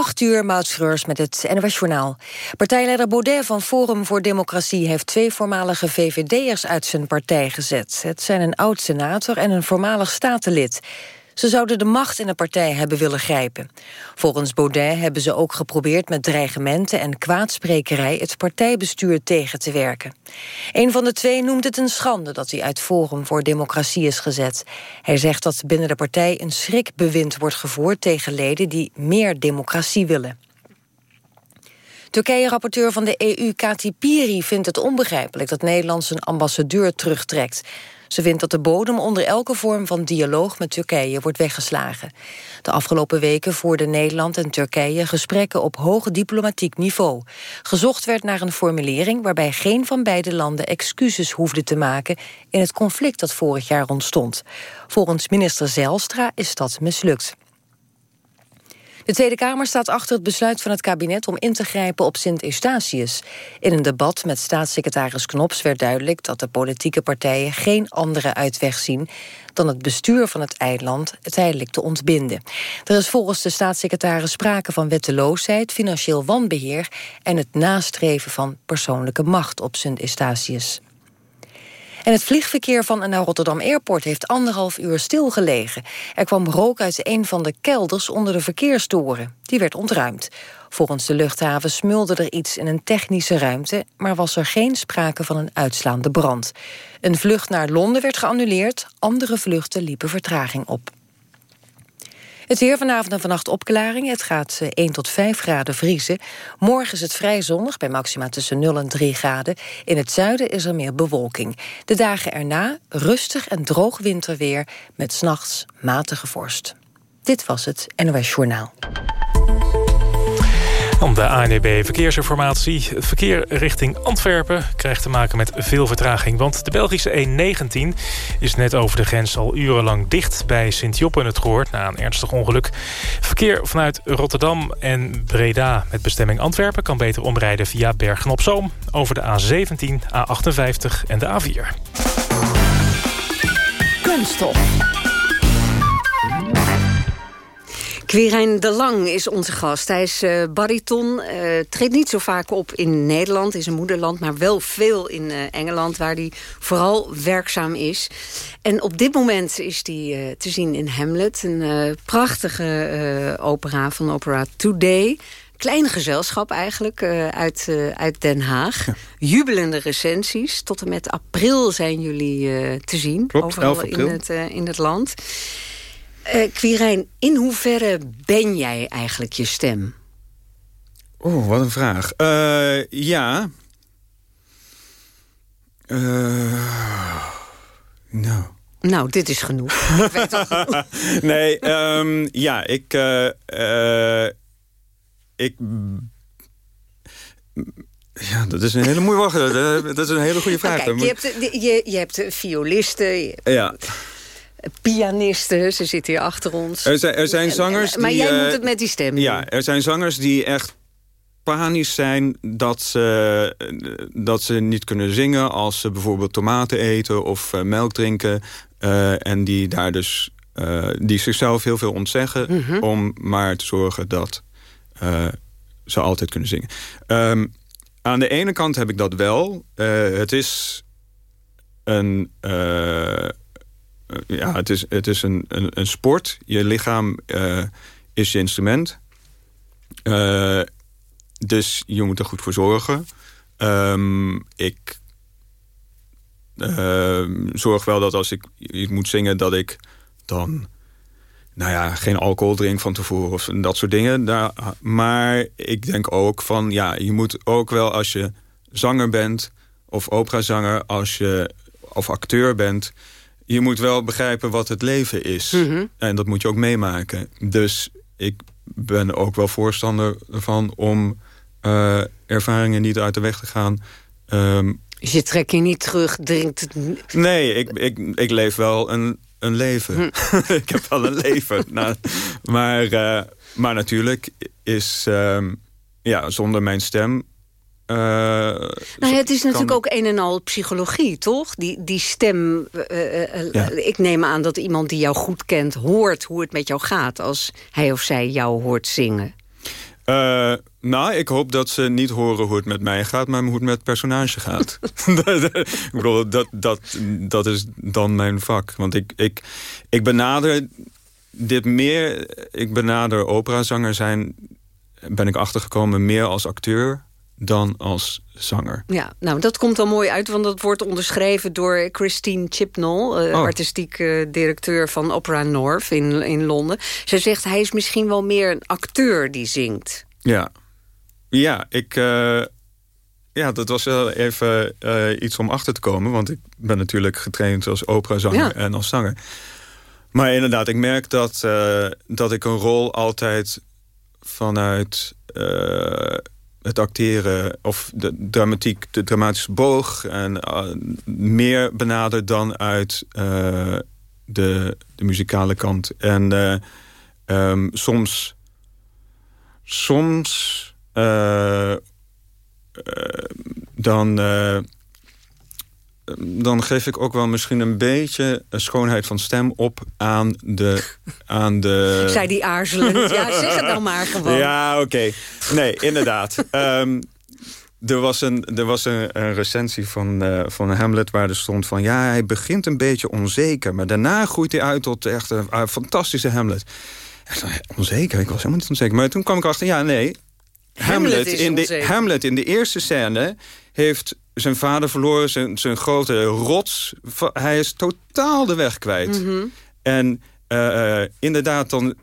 8 uur, Mautschreurs met het NOS Journaal. Partijleider Baudet van Forum voor Democratie... heeft twee voormalige VVD'ers uit zijn partij gezet. Het zijn een oud-senator en een voormalig statenlid. Ze zouden de macht in de partij hebben willen grijpen. Volgens Baudet hebben ze ook geprobeerd met dreigementen en kwaadsprekerij het partijbestuur tegen te werken. Een van de twee noemt het een schande dat hij uit Forum voor Democratie is gezet. Hij zegt dat binnen de partij een schrikbewind wordt gevoerd tegen leden die meer democratie willen. Turkije-rapporteur van de EU, Kati Piri, vindt het onbegrijpelijk dat Nederland zijn ambassadeur terugtrekt. Ze vindt dat de bodem onder elke vorm van dialoog met Turkije wordt weggeslagen. De afgelopen weken voerden Nederland en Turkije gesprekken op hoog diplomatiek niveau. Gezocht werd naar een formulering waarbij geen van beide landen excuses hoefde te maken in het conflict dat vorig jaar ontstond. Volgens minister Zelstra is dat mislukt. De Tweede Kamer staat achter het besluit van het kabinet om in te grijpen op Sint Eustatius. In een debat met staatssecretaris Knops werd duidelijk dat de politieke partijen geen andere uitweg zien dan het bestuur van het eiland tijdelijk te ontbinden. Er is volgens de staatssecretaris sprake van wetteloosheid, financieel wanbeheer en het nastreven van persoonlijke macht op Sint Eustatius. En het vliegverkeer van en naar Rotterdam Airport heeft anderhalf uur stilgelegen. Er kwam rook uit een van de kelders onder de verkeerstoren. Die werd ontruimd. Volgens de luchthaven smulde er iets in een technische ruimte... maar was er geen sprake van een uitslaande brand. Een vlucht naar Londen werd geannuleerd. Andere vluchten liepen vertraging op. Het weer vanavond en vannacht opklaring. Het gaat 1 eh, tot 5 graden vriezen. Morgen is het vrij zonnig, bij maxima tussen 0 en 3 graden. In het zuiden is er meer bewolking. De dagen erna rustig en droog winterweer... met s'nachts matige vorst. Dit was het NOS Journaal. Om de ANEB Verkeersinformatie. Het verkeer richting Antwerpen krijgt te maken met veel vertraging. Want de Belgische E19 is net over de grens al urenlang dicht... bij Sint-Joppen het Goort na een ernstig ongeluk. Verkeer vanuit Rotterdam en Breda met bestemming Antwerpen... kan beter omrijden via Bergen-op-Zoom... over de A17, A58 en de A4. Kunststof. Quirijn de Lang is onze gast. Hij is uh, bariton, uh, treedt niet zo vaak op in Nederland, in zijn moederland... maar wel veel in uh, Engeland, waar hij vooral werkzaam is. En op dit moment is hij te zien in Hamlet. Een prachtige opera van Opera Today... Klein gezelschap eigenlijk uit, uit Den Haag. Jubelende recensies. Tot en met april zijn jullie te zien. Klopt, overal in het, in het land. Uh, Quirijn, in hoeverre ben jij eigenlijk je stem? Oh, wat een vraag. Uh, ja. Uh, nou... Nou, dit is genoeg. nee, um, ja, ik... ik... Ja, dat is een hele moeilijke... dat is een hele goede vraag. kijk, je, hebt, je, je hebt violisten... Je ja pianisten. Ze zitten hier achter ons. Er zijn, er zijn zangers Maar die, jij moet eh, het met die stem Ja, er zijn zangers die echt panisch zijn dat ze, dat ze niet kunnen zingen... als ze bijvoorbeeld tomaten eten of uh, melk drinken. Uh, en die daar dus die zichzelf heel veel ontzeggen... Mhm. om maar te zorgen dat ze altijd kunnen zingen. Um, aan de ene kant heb ik dat wel. het is een eh, ja, het is, het is een, een, sport. Je lichaam uh, is je instrument. Uh, dus je moet er goed voor zorgen. Um, ik zorg wel dat als ik, ik moet zingen... dat ik dan nou ja, geen alcohol drink van tevoren of dat soort dingen. Daar, maar ik denk ook van, ja, je moet ook wel als je zanger bent... of operazanger, als je, of acteur bent je moet wel begrijpen wat het leven is. Mhm. En dat moet je ook meemaken. Dus ik ben ook wel voorstander van om uh, ervaringen niet uit de weg te gaan. Um, dus je trekt je niet terug, drinkt het... Nee, ik, ik, ik leef wel een, een leven. Hm. ik heb wel een leven. nou, maar, uh, maar natuurlijk is... Um, ja, zonder mijn stem uh, nou het is natuurlijk ook een en al psychologie, toch? Die, die stem, uh, ja. ik neem aan dat iemand die jou goed kent... hoort hoe het met jou gaat als hij of zij jou hoort zingen. Uh, nou, ik hoop dat ze niet horen hoe het met mij gaat... maar hoe het met het personage gaat. ik bedoel, dat, dat, dat is dan mijn vak. Want ik, ik, ik benader dit meer... Ik benader operazanger zijn... ben ik achtergekomen meer als acteur dan als zanger. Ja, nou dat komt al mooi uit, want dat wordt onderschreven door Christine Chipnall, uh, artistiek uh, directeur van Opera North in, in Londen. Zij zegt hij is misschien wel meer een acteur die zingt. Ja, ja, ik, uh, ja dat was wel even iets om achter te komen, want ik ben natuurlijk getraind als operazanger ja. en als zanger. Maar inderdaad, ik merk dat, dat ik een rol altijd vanuit het acteren of de dramatiek, de dramatische boog... en uh, meer benaderd dan uit uh, de, de muzikale kant. En uh, um, soms... Soms... dan dan geef ik ook wel misschien een beetje een schoonheid van stem op aan de... Aan de... Zij die aarzelend. Ja, zeg het dan maar gewoon. Ja, oké. Nee, inderdaad. um, er was een, er was een, een recensie van, uh, van Hamlet waar er stond van... ja, hij begint een beetje onzeker, maar daarna groeit hij uit tot echt een, fantastische Hamlet. onzeker? Ik was helemaal niet onzeker. Maar toen kwam ik achter, ja, nee... Hamlet, Hamlet in, de, Hamlet in de eerste scène heeft zijn vader verloren, zijn, zijn grote rots. Hij is totaal de weg kwijt. Mhm. En uh, inderdaad, dan,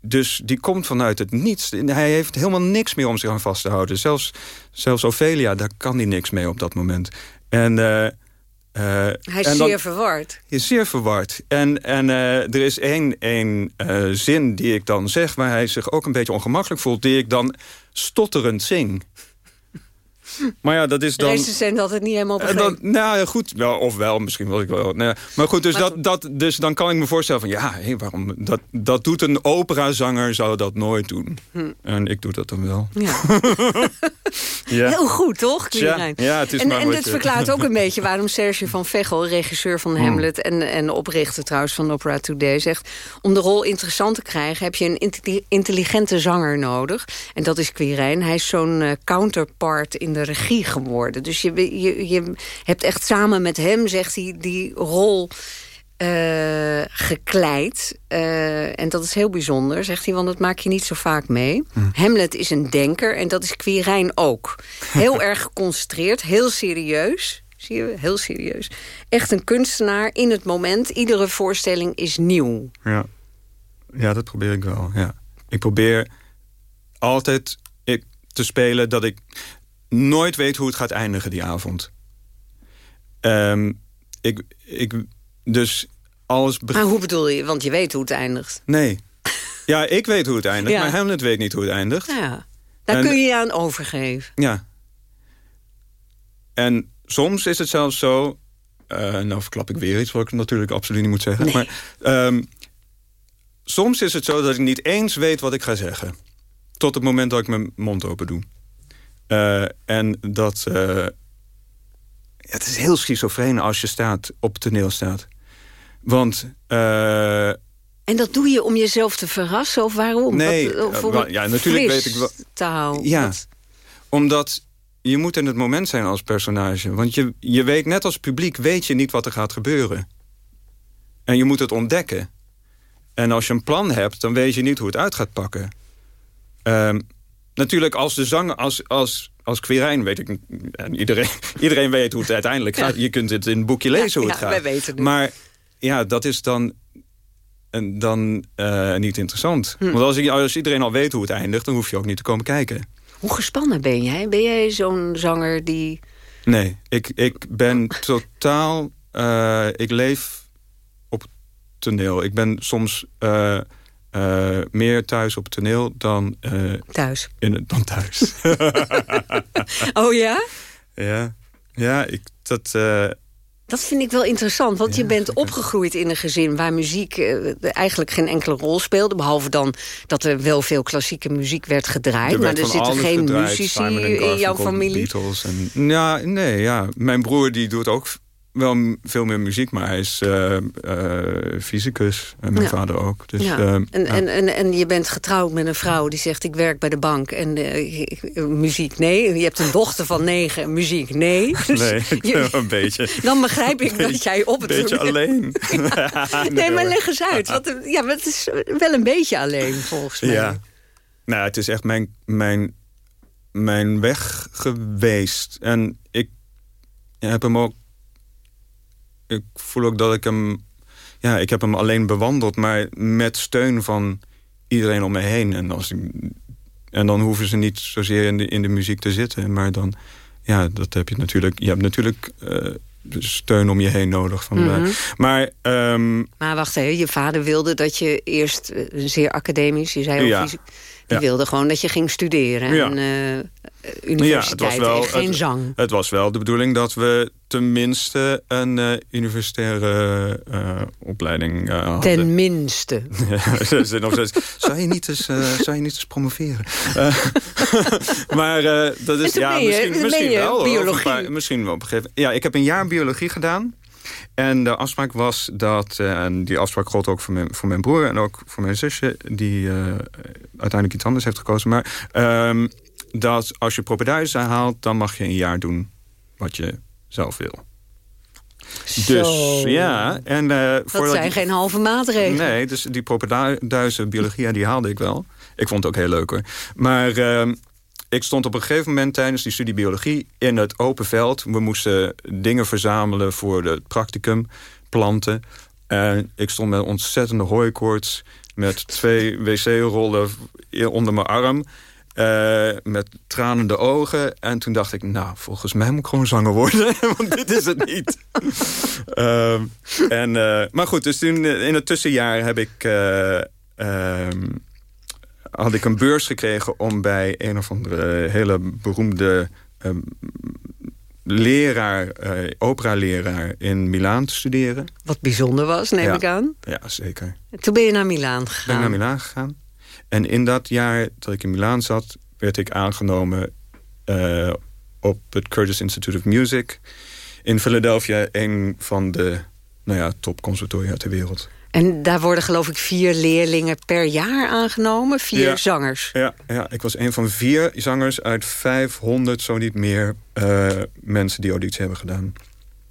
dus die komt vanuit het niets. Hij heeft helemaal niks meer om zich aan vast te houden. Zelfs, zelfs Ophelia, daar kan hij niks mee op dat moment. En... Uh, uh, hij is zeer verward. Hij is zeer verward. En, en er is één, één zin die ik dan zeg... waar hij zich ook een beetje ongemakkelijk voelt... die ik dan stotterend zing. Maar ja, dat is dan... zijn dat het niet helemaal begrepen. Dan, nou ja, goed. Wel, of wel, misschien wil ik wel. Nou, maar goed, dus, dat, dat, dus dan kan ik me voorstellen van... ja, hey, waarom, dat, dat doet een operazanger, zou dat nooit doen. Hm. En ik doe dat dan wel. Ja. ja. Heel goed, toch, Ja, ja, het is en maar en dit verklaart ook een beetje waarom Serge van Vechel... regisseur van hm. Hamlet en, en oprichter trouwens van Opera Today... zegt, om de rol interessant te krijgen... heb je een intelligente zanger nodig. En dat is Quirijn. Hij is zo'n uh, counterpart in de regie geworden. Dus je, je, je hebt echt samen met hem, zegt hij, die rol uh, gekleid. Uh, en dat is heel bijzonder, zegt hij, want dat maak je niet zo vaak mee. Hm. Hamlet is een denker en dat is Quirijn ook. Heel erg geconcentreerd, heel serieus. Zie je, heel serieus. Echt een kunstenaar in het moment. Iedere voorstelling is nieuw. Ja, ja dat probeer ik wel, ja. Ik probeer altijd te spelen dat ik nooit weet hoe het gaat eindigen die avond. Um, ik, ik, dus alles... Maar hoe bedoel je? Want je weet hoe het eindigt. Nee. Ja, ik weet hoe het eindigt, maar Hamlet weet niet hoe het eindigt. Ja, daar kun je je aan overgeven. Ja. En soms is het zelfs zo... Uh, nou verklap ik weer iets wat ik natuurlijk absoluut niet moet zeggen. Nee. Maar um, soms is het zo dat ik niet eens weet wat ik ga zeggen. Tot het moment dat ik mijn mond open doe. Uh, en dat... Uh, het is heel schizofreen als je staat, op toneel staat. Want... Uh, en dat doe je om jezelf te verrassen? Of waarom? Nee, Wat, ja, natuurlijk weet ik wel. te houden. Ja, omdat je moet in het moment zijn als personage. Want je, je weet, net als publiek, weet je niet wat er gaat gebeuren. En je moet het ontdekken. En als je een plan hebt, dan weet je niet hoe het uit gaat pakken. Um, natuurlijk als de zanger, als, als, als Quirijn weet ik... Iedereen, iedereen weet hoe het uiteindelijk gaat. Je kunt het in een boekje lezen hoe het gaat. Wij weten het. Maar ja, dat is dan, dan uh, niet interessant. Hm. Want als, als iedereen al weet hoe het eindigt... dan hoef je ook niet te komen kijken. Hoe gespannen ben jij? Ben jij zo'n zanger die... Nee, ik, ik ben totaal... Uh, ik leef op toneel. Ik ben soms... Uh, uh, meer thuis op het toneel dan... Uh, thuis? In dan thuis. oh ja? Ja, ja ik, dat... Uh, dat vind ik wel interessant, want ja, je bent opgegroeid in een gezin... waar muziek eigenlijk geen enkele rol speelde. Behalve dan dat er wel veel klassieke muziek werd gedraaid. Er maar er zitten geen muzici in jouw familie. Beatles en, ja, nee, ja. Mijn broer die doet ook wel veel meer muziek, maar hij is uh, fysicus. En mijn vader ook. Dus, ja. en, en, en, en je bent getrouwd met een vrouw die zegt... ik werk bij de bank en muziek nee. Je hebt een dochter van negen, muziek nee. Dus nee, je, een beetje. Dan begrijp ik dat jij op het... Een beetje alleen. nee, maar leg eens uit. Wat, ja, maar het is wel een beetje alleen, volgens mij. Ja. Nou, het is echt mijn, mijn, mijn weg geweest. En ik heb hem ook ik voel ook dat ik hem... Ja, ik heb hem alleen bewandeld, maar met steun van iedereen om me heen. En, als ik, en dan hoeven ze niet zozeer in de, in de muziek te zitten. Maar dan, ja, dat heb je natuurlijk... Je hebt natuurlijk uh, steun om je heen nodig. Van, mm maar, um, maar wacht even, je vader wilde dat je eerst uh, zeer academisch... Je zei ook ja. Die wilde gewoon dat je ging studeren. En, uh, universiteit ja, wel, geen het, zang. Het was wel de bedoeling dat we tenminste een uh, universitaire uh, opleiding uh, hadden. Tenminste. zou, je niet eens, zou je niet eens promoveren? maar dat is... Ja, misschien, misschien wel. Biologie. Paar, misschien wel op een gegeven Ja, ik heb een jaar biologie gedaan. En de afspraak was dat, en die afspraak gold ook voor mijn, voor mijn broer en ook voor mijn zusje, die uiteindelijk iets anders heeft gekozen. Maar um, dat als je propeduizen haalt, dan mag je een jaar doen wat je zelf wil. Dus ja, en uh, dat zijn geen halve maatregelen. Nee, dus die propeduizen biologie, die haalde ik wel. Ik vond het ook heel leuk hoor. Maar uh, ik stond op een gegeven moment tijdens die studie biologie in het open veld. We moesten dingen verzamelen voor het practicum, planten. En ik stond met ontzettende hooikoorts met twee wc-rollen onder mijn arm. Uh, met tranende ogen. En toen dacht ik, nou, volgens mij moet ik gewoon zanger worden. want dit is het niet. uh, en, uh, maar goed, dus toen in het tussenjaar heb ik, ehm, had ik een beurs gekregen... om bij een of andere hele beroemde ehm, leraar, opera-leraar in Milaan te studeren. Wat bijzonder was, neem ik aan. Ja, zeker. En toen ben je naar Milaan gegaan. Ben ik naar Milaan gegaan. En in dat jaar dat ik in Milaan zat... werd ik aangenomen uh, op het Curtis Institute of Music... in Philadelphia, een van de nou ja, topconservatoria ter wereld. En daar worden geloof ik vier leerlingen per jaar aangenomen? Vier zangers? Ja, ja, ik was een van vier zangers uit 500, zo niet meer... Uh, mensen die auditie hebben gedaan.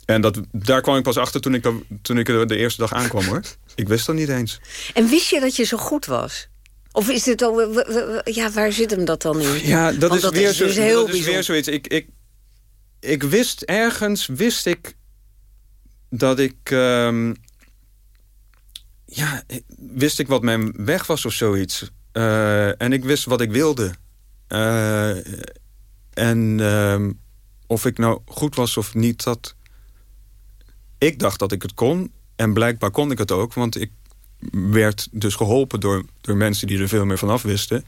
En dat, daar kwam ik pas achter toen ik, toen ik er de eerste dag aankwam, hoor. Ik wist dat niet eens. En wist je dat je zo goed was? Of is dit ook... Ja, waar zit hem dat dan in? Ja, dat is, weer, is zo, dus heel dat is weer zoiets. Ik, ik, ik wist ergens, wist ik dat ik... Um, ja, wist ik wat mijn weg was of zoiets. Uh, en ik wist wat ik wilde. Uh, en uh, of ik nou goed was of niet, dat... Ik dacht dat ik het kon. En blijkbaar kon ik het ook, want ik werd dus geholpen door, door mensen die er veel meer van af wisten.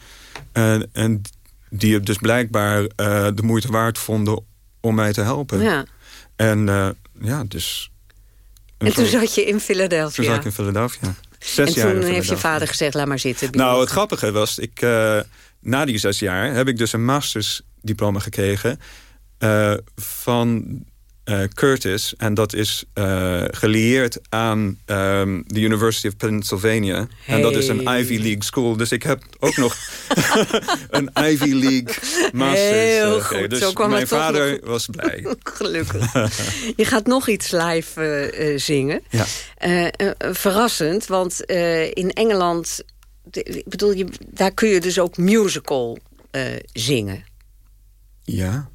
En, en die het dus blijkbaar de moeite waard vonden om mij te helpen. Ja. En ja, dus... En, toen zat je in Philadelphia? Toen zat ik in Philadelphia. Zes en jaar toen heeft je vader gezegd, laat maar zitten. Nou, het grappige was, ik, uh, na die zes jaar heb ik dus een mastersdiploma gekregen... van uh, Curtis. En dat is uh, gelieerd aan um, de University of Pennsylvania. En dat is een Ivy League school. Dus ik heb ook nog een Ivy League master. Heel uh, goed. Dus Zo kwam mijn vader was blij. Gelukkig. Je gaat nog iets live uh, zingen. Ja. verrassend, want in Engeland... Ik bedoel, je, daar kun je dus ook musical zingen. Ja.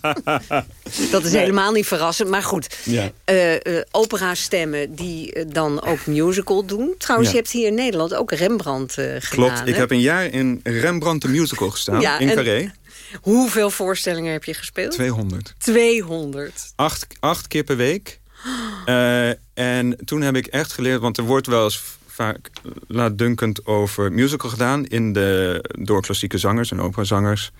dat is helemaal niet verrassend, maar goed. Ja. Uh, uh, opera-stemmen die uh, dan ook musical doen. Trouwens, ja. je hebt hier in Nederland ook Rembrandt gedaan. Klopt, ik heb een jaar in Rembrandt de musical gestaan, ja, in Carré. Hoeveel voorstellingen heb je gespeeld? 200. 200. Acht, acht keer per week. en toen heb ik echt geleerd, want er wordt wel eens vaak laatdunkend over musical gedaan... In de, door klassieke zangers en operazangers.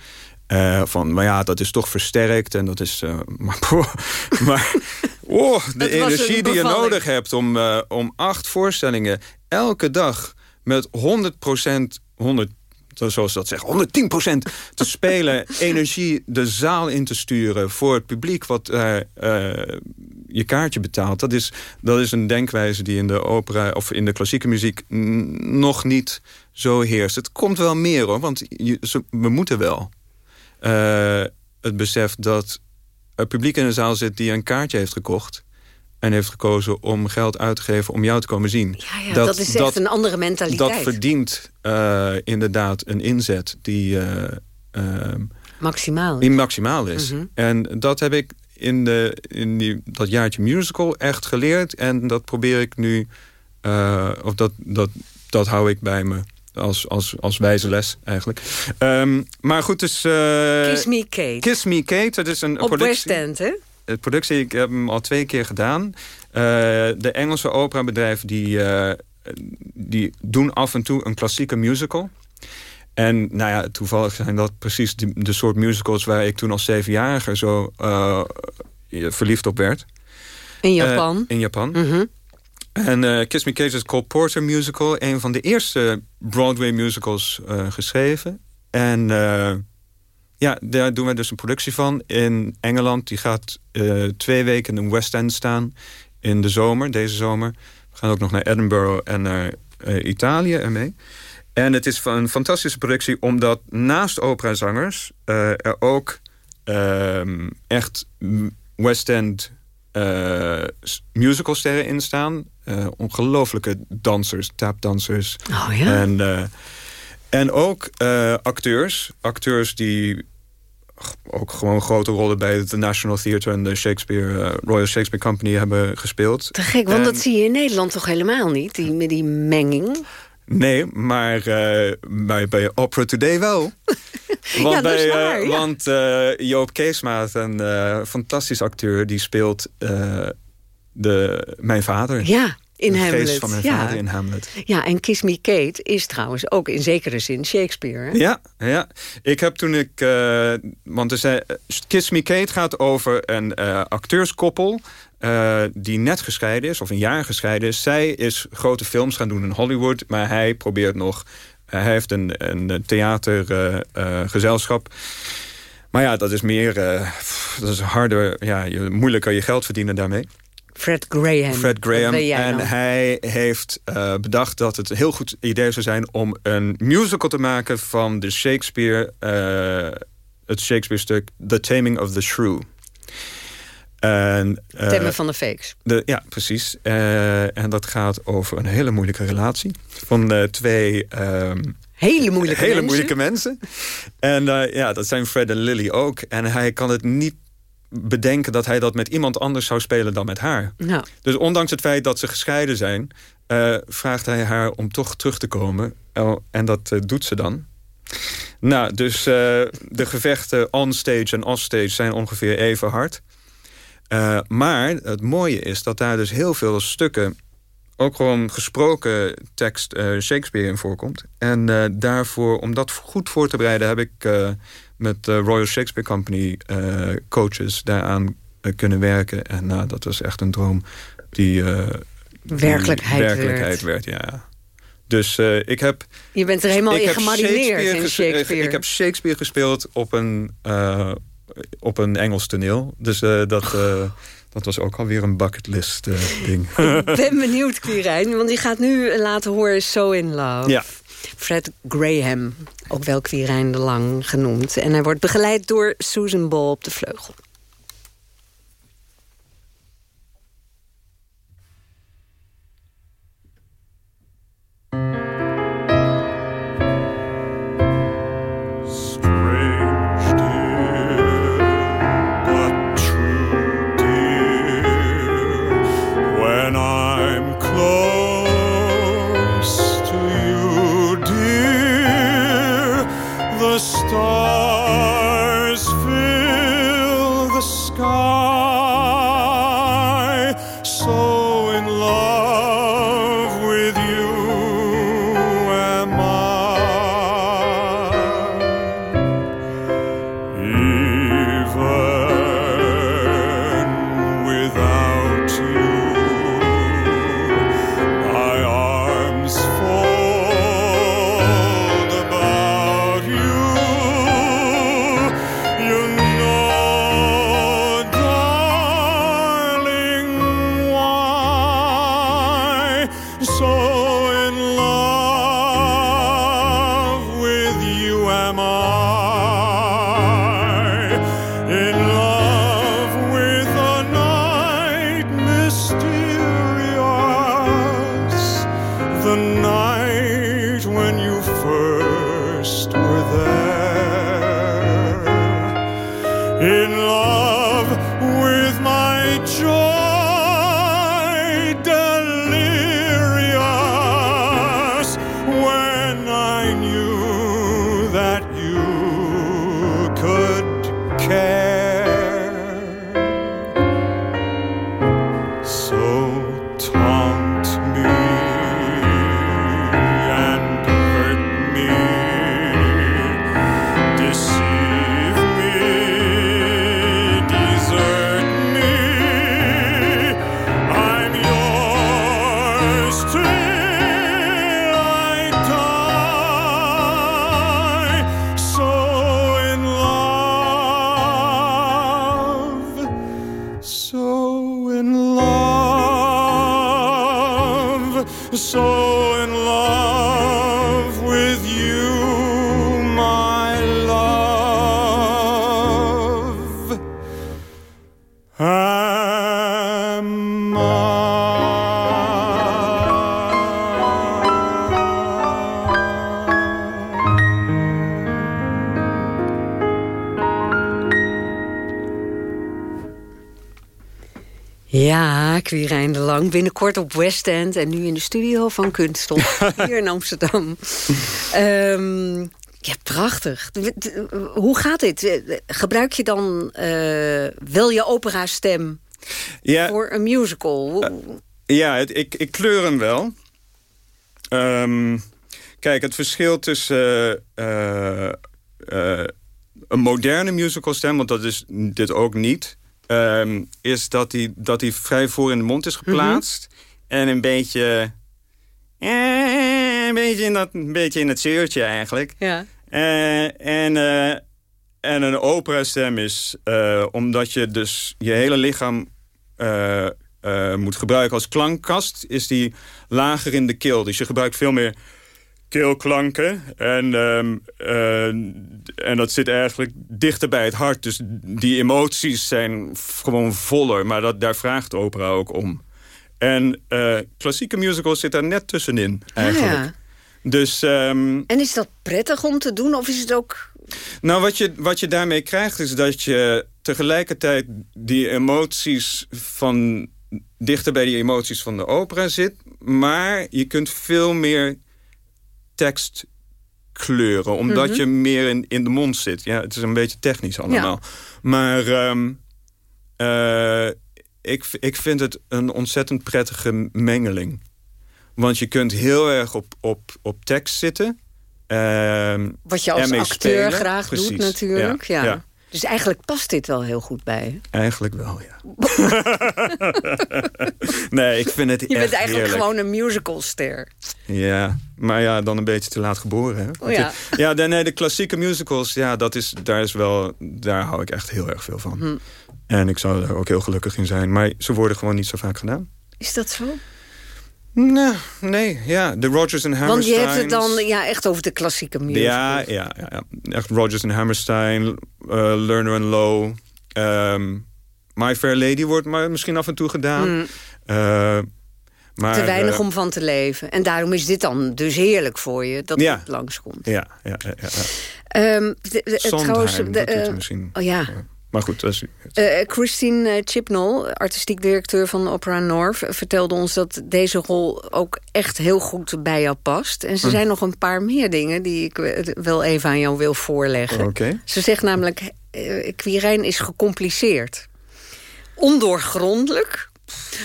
Uh, van, maar ja, dat is toch versterkt en dat is... Uh, maar maar oh, de energie die je nodig hebt om, uh, om acht voorstellingen elke dag met 100% 100 zoals dat zegt, 110% te spelen, energie de zaal in te sturen voor het publiek wat je kaartje betaalt. Dat is, dat is een denkwijze die in de opera of in de klassieke muziek nog niet zo heerst. Het komt wel meer hoor, want je, we moeten wel. Uh, het besef dat er publiek in de zaal zit die een kaartje heeft gekocht en heeft gekozen om geld uit te geven om jou te komen zien. Ja, ja dat, dat, is echt een andere mentaliteit. Dat verdient uh, inderdaad een inzet die... Uh, maximaal. Die maximaal is. Mhm. En dat heb ik in, de, in die, dat jaartje musical echt geleerd. En dat probeer ik nu... Of dat, dat, dat hou ik bij me als, als, als wijze les eigenlijk. Um, maar goed, dus... Uh, Kiss Me Kate. Kiss Me Kate, dat is een Op productie... End, hè? De productie, ik heb hem al twee keer gedaan. Uh, de Engelse operabedrijven die, uh, die doen af en toe een klassieke musical. En nou ja, toevallig zijn dat precies de, de soort musicals... waar ik toen als zevenjarige zo verliefd op werd. In Japan? in Japan. Mm -hmm. En Kiss Me Kate is Cole Porter musical. Een van de eerste Broadway musicals geschreven. En ja, daar doen we dus een productie van in Engeland. Die gaat twee weken in West End staan in de zomer, deze zomer. We gaan ook nog naar Edinburgh en naar Italië ermee. En het is een fantastische productie omdat naast operazangers... Er ook ehm, echt West End musicalsterren in staan. ongelooflijke dansers, tapdansers. Oh ja? En... En ook acteurs. Acteurs die ook gewoon grote rollen bij het National Theatre en de Shakespeare, uh, Royal Shakespeare Company hebben gespeeld. Te gek, want dat zie je in Nederland toch helemaal niet, die, met die menging? Nee, maar uh, bij, bij Opera Today wel. want ja, bij, waar, uh, Want Joop Keesmaat, een fantastisch acteur, die speelt de, mijn vader. Ja, in Hamlet. geest van mijn ja. vader in Hamlet. Ja, en Kiss Me Kate is trouwens ook in zekere zin Shakespeare. Hè? Ja, ja, ik heb toen ik... Uh, want er zei, Kiss Me Kate gaat over een uh, acteurskoppel... Uh, die net gescheiden is, of een jaar gescheiden is. Zij is grote films gaan doen in Hollywood... maar hij probeert nog... hij heeft een, een theatergezelschap... maar ja, dat is meer... dat is harder... Ja, je, moeilijker je geld verdienen daarmee. Fred Graham. Fred Graham. En hij heeft uh, bedacht dat het een heel goed idee zou zijn... om een musical te maken van de Shakespeare... Uh, het Shakespeare-stuk The Taming of the Shrew. En, uh, Temmen van de fakes. De, ja, precies. en dat gaat over een hele moeilijke relatie. Van twee... Um, hele moeilijke hele mensen. moeilijke mensen. En ja, dat zijn Fred en Lily ook. En hij kan het niet bedenken dat hij dat met iemand anders zou spelen dan met haar. Dus ondanks het feit dat ze gescheiden zijn... Vraagt hij haar om toch terug te komen. En dat doet ze dan. Nou, dus de gevechten onstage en offstage zijn ongeveer even hard. Maar het mooie is dat daar dus heel veel stukken... ook gewoon gesproken tekst Shakespeare in voorkomt. En daarvoor, om dat goed voor te bereiden... heb ik met de Royal Shakespeare Company coaches daaraan kunnen werken. En nou, dat was echt een droom die, werkelijkheid, die werkelijkheid werd. werd. ja. Dus ik heb... Je bent er helemaal in gemarineerd in Shakespeare. Ik heb Shakespeare gespeeld op een, op een Engels toneel. Dus dat... Dat was ook alweer een bucketlist ding. Ik ben benieuwd, Quirijn. Want die gaat nu laten horen So in Love. Ja. Fred Graham, ook wel Quirijn de Lang genoemd. En hij wordt begeleid door Susan Ball op de vleugel. So Lang. Binnenkort op West End en nu in de studio van Kunststof. hier in Amsterdam. Um, ja, prachtig. Hoe gaat dit? Gebruik je dan uh, wel je opera-stem ja, voor een musical? Uh, ja, het, ik, ik kleur hem wel. Um, kijk, het verschil tussen uh, een moderne musicalstem... want dat is dit ook niet... Um, is dat hij dat die vrij voor in de mond is mhm. geplaatst... en een beetje... Eh, een beetje in, dat, een beetje in het zeurtje eigenlijk. Ja. Uh, en, uh, en een operastem is... Uh, omdat je dus je hele lichaam moet gebruiken als klankkast... is die lager in de keel. Dus je gebruikt veel meer keelklanken. En, um, uh, en dat zit eigenlijk dichter bij het hart. Dus die emoties zijn gewoon voller. Maar dat, daar vraagt opera ook om. En uh, klassieke musicals zit daar net tussenin, eigenlijk. ja. Dus, um, en is dat prettig om te doen? Of is het ook... Nou, wat je, wat je daarmee krijgt is dat je tegelijkertijd die emoties van dichter bij die emoties van de opera zit. Maar je kunt veel meer tekst kleuren. Omdat mhm. je meer in, in de mond zit. Ja, het is een beetje technisch allemaal. Maar um, uh, ik, ik vind het een ontzettend prettige mengeling. Want je kunt heel erg op, op, op tekst zitten. Uh, Wat je als acteur graag doet natuurlijk. ja. ja. Dus eigenlijk past dit wel heel goed bij. Eigenlijk wel, ja. nee, ik vind het Je bent eigenlijk gewoon een musicalster. Ja, maar ja, dan een beetje te laat geboren. Hè? Oh, ja, ja de, nee, de klassieke musicals, ja, dat is, daar, is wel, daar hou ik echt heel erg veel van. Hm. En ik zou er ook heel gelukkig in zijn. Maar ze worden gewoon niet zo vaak gedaan. Is dat zo? Nee, nee, ja. De Rodgers en Hammerstein. Want je hebt het dan ja, echt over de klassieke muziek. Ja, ja, ja, ja, echt Rodgers en Hammerstein, uh, Lerner and Lowe. Um, My Fair Lady wordt maar misschien af en toe gedaan. Mm. Uh, maar, te weinig uh, om van te leven. En daarom is dit dan dus heerlijk voor je, dat ja, het langskomt. Ja, ja, ja. ja. Um, de, de, trouwens, de, uh, misschien. Oh ja. Maar goed, dat is... Uh, Christine eh, Chipnall, artistiek directeur van Opera North... vertelde ons dat deze rol ook echt heel goed bij jou past. En ze hm. zijn nog een paar meer dingen die ik wel even aan jou wil voorleggen. Okay. Ze zegt namelijk, uh, Quirijn is gecompliceerd. Ondoorgrondelijk,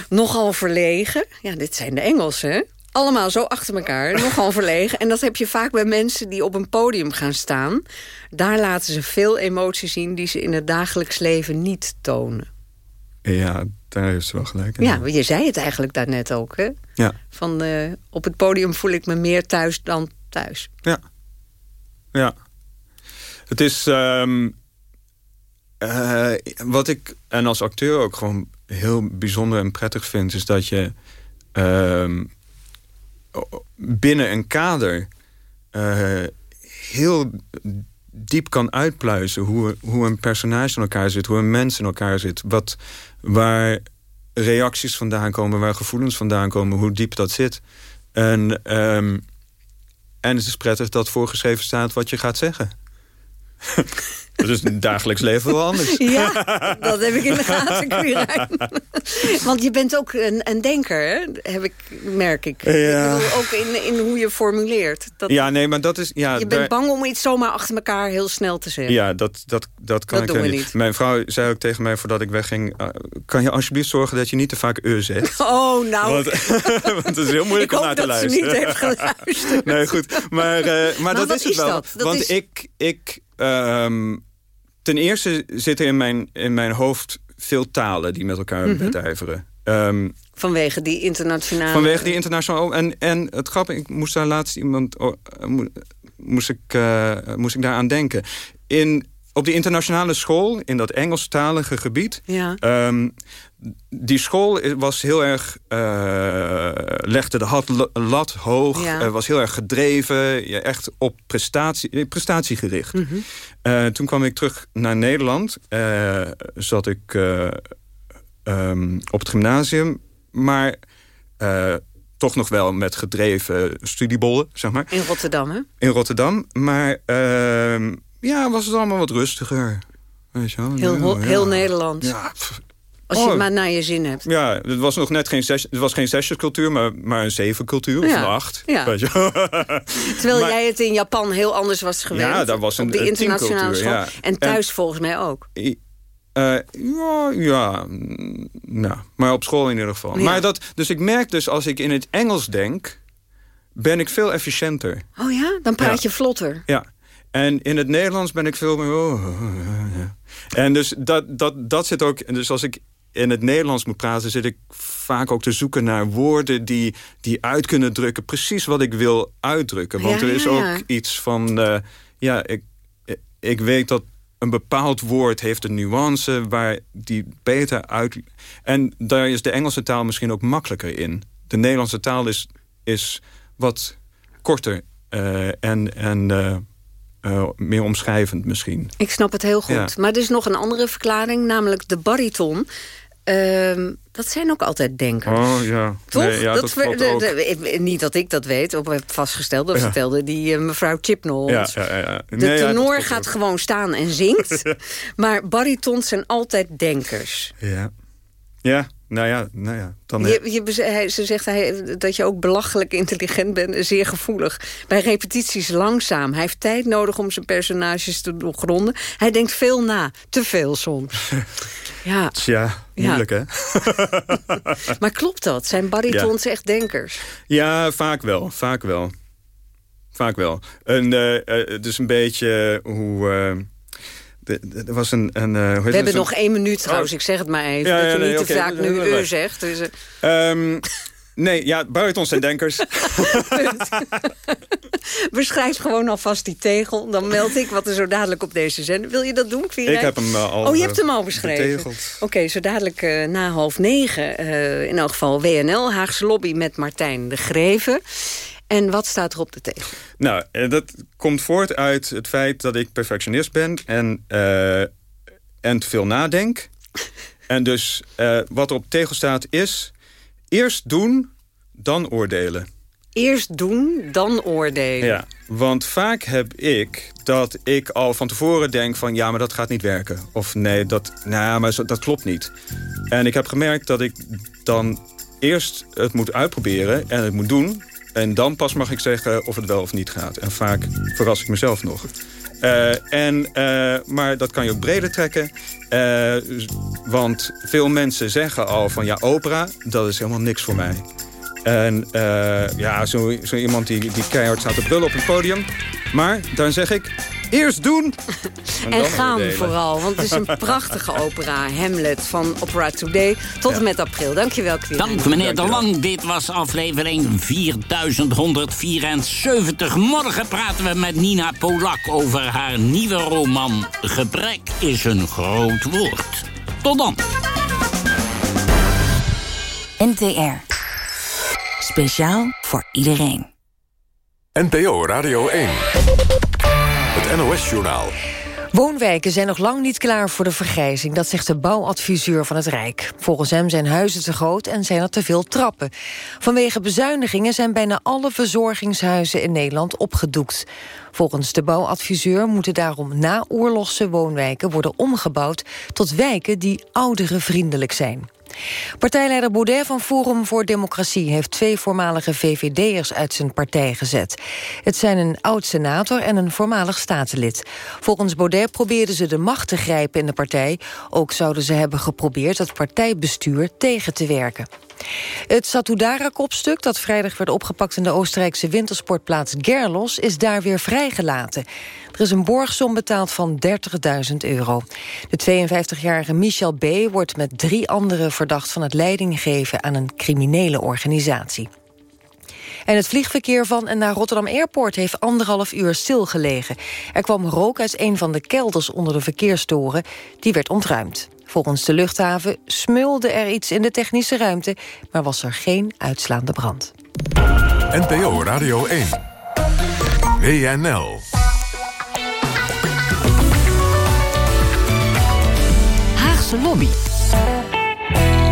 nogal verlegen. Ja, dit zijn de Engelsen, hè? Allemaal zo achter elkaar, nogal verlegen. En dat heb je vaak bij mensen die op een podium gaan staan. Daar laten ze veel emoties zien die ze in het dagelijks leven niet tonen. Ja, daar heeft ze wel gelijk. Ja, je zei het eigenlijk daarnet ook, hè? Ja. Van uh, op het podium voel ik me meer thuis dan thuis. Ja. Ja. Het is... Um, uh, wat ik, en als acteur ook gewoon heel bijzonder en prettig vind... is dat je... Um, binnen een kader uh, heel diep kan uitpluizen hoe, hoe een personage in elkaar zit, hoe een mens in elkaar zit, wat, waar reacties vandaan komen, waar gevoelens vandaan komen, hoe diep dat zit. En, um, en het is prettig dat voorgeschreven staat wat je gaat zeggen. Dat is een dagelijks leven wel anders. Ja, dat heb ik in de gaten, Quirijn. Want je bent ook een, een denker, hè? Heb ik, merk ik. Ja. ik ook in, in hoe je formuleert. Dat, ja, nee, maar dat is... Ja, je bent bang om iets zomaar achter elkaar heel snel te zeggen. Ja, dat, dat, dat kan dat ik niet. niet. Mijn vrouw zei ook tegen mij voordat ik wegging... Uh, kan je alsjeblieft zorgen dat je niet te vaak u zegt? Oh, nou. Want, want het is heel moeilijk om naar te luisteren. Ik hoop dat ze niet heeft geluisterd. nee, goed. Maar, uh, maar, dat is het wel. Dat? Dat want is... ik... ik um, ten eerste zitten in mijn, in mijn hoofd veel talen die met elkaar mm wedijveren. Um, vanwege die internationale... Vanwege die internationale... Oh, en, en het grappige, ik moest daar laatst iemand... Oh, moest, ik, uh, moest ik daaraan denken. In, op die internationale school, in dat Engelstalige gebied... Ja. Um, die school was heel erg, uh, legde de lat, lat hoog, ja. uh, was heel erg gedreven, ja, echt op prestatie, eh, prestatiegericht. Mm -hmm. uh, toen kwam ik terug naar Nederland, zat ik um, op het gymnasium, maar toch nog wel met gedreven studiebollen, zeg maar. In Rotterdam, hè? In Rotterdam, maar ehm, ja, was het allemaal wat rustiger. Weet je wel? Heel, heel Nederlands. Ja, Als je Oh. het maar naar je zin hebt. Ja, het was nog net geen, zes, het was geen zesjescultuur, maar, maar een zevencultuur of een acht. Ja. Weet je? Terwijl Maar- jij het in Japan heel anders was gewend. Ja, dat was een- op de internationale school. ja. En thuis volgens mij ook. I- eh, ja, ja, nou, maar op school in ieder geval. Ja. Maar dat, dus ik merk dus als ik in het Engels denk, ben ik veel efficiënter. Oh ja? Dan praat je vlotter. Ja. En in het Nederlands ben ik veel meer... oh, oh. En dus dat, dat, dat zit ook... Dus als ik in het Nederlands moet praten... zit ik vaak ook te zoeken naar woorden die, die uit kunnen drukken... precies wat ik wil uitdrukken. Want Ja, er is ja, ook iets van... eh, ja, ik, ik weet dat een bepaald woord heeft een nuance... waar die beter uit... En daar is de Engelse taal misschien ook makkelijker in. De Nederlandse taal is, is wat korter eh, en... en eh, meer omschrijvend misschien. Ik snap het heel goed. Ja. Maar er is nog een andere verklaring, namelijk de bariton. Ehm, dat zijn ook altijd denkers. Oh ja. Toch? Nee, ja, dat, ver- de- de- niet dat ik dat weet, of heb vastgesteld. Dat Ja. vertelde die eh, mevrouw Chipnol ja. De Nee, dat tenor gaat ook. gewoon staan en zingt. maar baritons zijn altijd denkers. Ja. Ja, nou ja, nou ja. Dan, Je, je, bez- hij, ze zegt hij, dat je ook belachelijk intelligent bent en zeer gevoelig. Bij repetities langzaam. Hij heeft tijd nodig om zijn personages te doorgronden. Hij denkt veel na. Te veel soms. ja, Tja, moeilijk hè? maar klopt dat? Zijn baritons echt denkers? Ja, vaak wel. Vaak wel. Vaak wel. En, eh, eh, het is een beetje hoe... eh, de- er was een... een eh, We hebben nog één minuut trouwens. Ik zeg het maar even. Ja, dat je nee, niet te vaak nu u zegt. Dus, eh, Ehm, nee, ja, baritons zijn denkers. beschrijf gewoon alvast die tegel. Dan meld ik wat er zo dadelijk op deze zender. Wil je dat doen, Quirijn? Ik heb hem eh, al Oh, je hebt eh, hem al beschreven. Oké, zo dadelijk eh, na half negen. in elk geval WNL, Haagse Lobby met Martijn de Greven. En wat staat er op de tegel? Nou, dat komt voort uit het feit dat ik perfectionist ben en, en te veel nadenk. en dus wat er op de tegel staat is... eerst doen, dan oordelen. Eerst doen, dan oordelen. Ja, want vaak heb ik dat ik al van tevoren denk van... ja, maar dat gaat niet werken. Of nee, dat, nou, maar dat klopt niet. En ik heb gemerkt dat ik dan eerst het moet uitproberen en het moet doen... en dan pas mag ik zeggen of het wel of niet gaat. En vaak verras ik mezelf nog. Eh, en, eh, maar dat kan je ook breder trekken. Eh, want veel mensen zeggen al van ja, opera, dat is helemaal niks voor mij. En ja, zo, zo iemand die, die keihard staat te brullen op een podium. Maar dan zeg ik, eerst doen. En gaan vooral, want het is een prachtige opera. Hamlet van Opera Today. Tot en met april. Dankjewel, Quirijn. Dank meneer De. Lang. Dit was aflevering 4174. Morgen praten we met Nina Polak over haar nieuwe roman... Gebrek is een groot woord. Tot dan. NTR. Speciaal voor iedereen. NPO Radio 1. NOS-journaal. Woonwijken zijn nog lang niet klaar voor de vergrijzing. Dat zegt de bouwadviseur van het Rijk. Volgens hem zijn huizen te groot en zijn er te veel trappen. Vanwege bezuinigingen zijn bijna alle verzorgingshuizen in Nederland opgedoekt. Volgens de bouwadviseur moeten daarom naoorlogse woonwijken worden omgebouwd tot wijken die ouderenvriendelijk zijn. Partijleider Baudet van Forum voor Democratie... heeft twee voormalige VVD'ers uit zijn partij gezet. Het zijn een oud-senator en een voormalig staatslid. Volgens Baudet probeerden ze de macht te grijpen in de partij. Ook zouden ze hebben geprobeerd het partijbestuur tegen te werken. Het Satudara-kopstuk, dat vrijdag werd opgepakt... in de Oostenrijkse wintersportplaats Gerlos, is daar weer vrijgelaten. Er is een borgsom betaald van 30.000 euro. De 52-jarige Michel B. wordt met drie anderen verdacht... van het leiding geven aan een criminele organisatie. En het vliegverkeer van en naar Rotterdam Airport heeft anderhalf uur stilgelegen. Er kwam rook uit een van de kelders onder de verkeerstoren. Die werd ontruimd. Volgens de luchthaven smulde er iets in de technische ruimte... maar was er geen uitslaande brand. NPO Radio 1. WNL. Haagse Lobby.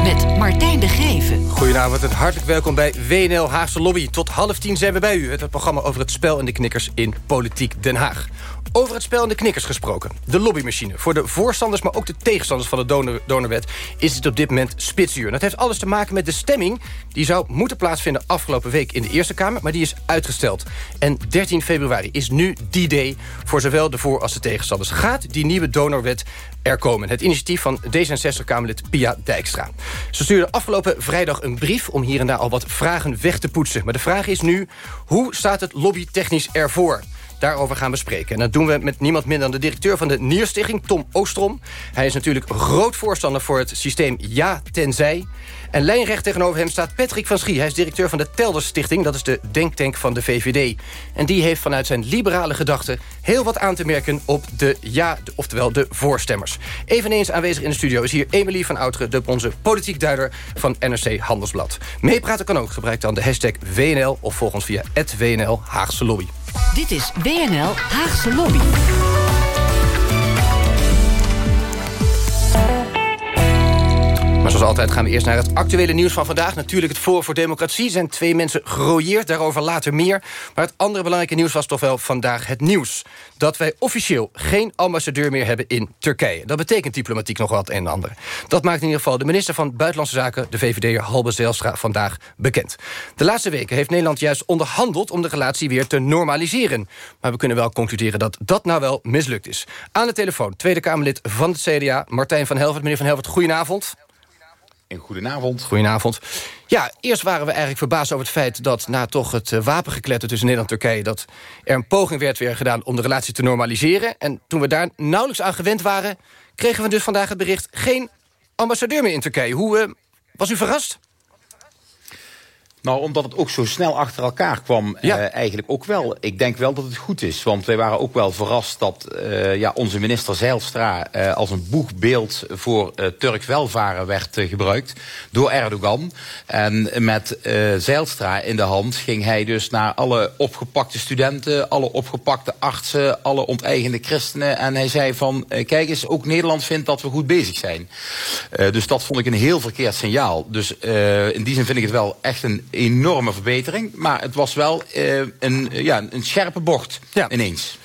Met Martijn de Geven. Goedenavond en hartelijk welkom bij WNL Haagse Lobby. Tot half tien zijn we bij u. Het programma over het spel en de knikkers in Politiek Den Haag. Over het spel en de knikkers gesproken. De lobbymachine. Voor de voorstanders, maar ook de tegenstanders van de donor donorwet... is het op dit moment spitsuur. Dat heeft alles te maken met de stemming... die zou moeten plaatsvinden afgelopen week in de Eerste Kamer... maar die is uitgesteld. En 13 februari is nu die day voor zowel de voor- als de tegenstanders. Gaat die nieuwe donorwet er komen? Het initiatief van D66-Kamerlid Pia Dijkstra. Ze stuurde afgelopen vrijdag een brief... om hier en daar al wat vragen weg te poetsen. Maar de vraag is nu, hoe staat het lobbytechnisch ervoor? Daarover gaan we spreken. En dat doen we met niemand minder dan de directeur van de Nierstichting, Tom Oostrom. Hij is natuurlijk groot voorstander voor het systeem Ja Tenzij. En lijnrecht tegenover hem staat Patrick van Schie. Hij is directeur van de Telders Stichting. Dat is de denktank van de VVD. En die heeft vanuit zijn liberale gedachten... heel wat aan te merken op de ja, oftewel de voorstemmers. Eveneens aanwezig in de studio is hier Emilie van Outeren... de onze politiek duider van NRC Handelsblad. Meepraten kan ook. Gebruik dan de hashtag WNL of volg ons via WNL Haagse Lobby. Dit is WNL Haagse Lobby. Zoals altijd gaan we eerst naar het actuele nieuws van vandaag. Natuurlijk het Forum voor Democratie. zijn twee mensen gerooieerd, daarover later meer. Maar het andere belangrijke nieuws was toch wel vandaag het nieuws. Dat wij officieel geen ambassadeur meer hebben in Turkije. Dat betekent diplomatiek nog wat een en ander. Dat maakt in ieder geval de minister van Buitenlandse Zaken... de VVD'er Halbe Zijlstra vandaag bekend. De laatste weken heeft Nederland juist onderhandeld... om de relatie weer te normaliseren. Maar we kunnen wel concluderen dat dat nou wel mislukt is. Aan de telefoon, Tweede Kamerlid van het CDA, Martijn van Helvert. Meneer van Helvert, goedenavond. Goedenavond. Goedenavond. Ja, eerst waren we eigenlijk verbaasd over het feit... dat na toch het uh, wapengekletter tussen Nederland en Turkije... dat er een poging werd weer gedaan om de relatie te normaliseren. En toen we daar nauwelijks aan gewend waren... kregen we dus vandaag het bericht... geen ambassadeur meer in Turkije. Hoe uh, was u verrast? Nou, omdat het ook zo snel achter elkaar kwam, ja. uh, eigenlijk ook wel. Ik denk wel dat het goed is, want wij waren ook wel verrast dat uh, ja, onze minister Zijlstra uh, als een boegbeeld voor Turks welvaren werd gebruikt door Erdogan. En met Zijlstra in de hand ging hij dus naar alle opgepakte studenten, alle opgepakte artsen, alle onteigende christenen. En hij zei van, kijk eens, ook Nederland vindt dat we goed bezig zijn. dus dat vond ik een heel verkeerd signaal. Dus in die zin vind ik het wel echt een enorme verbetering. Maar het was wel uh, een, ja, een scherpe bocht ja. ineens.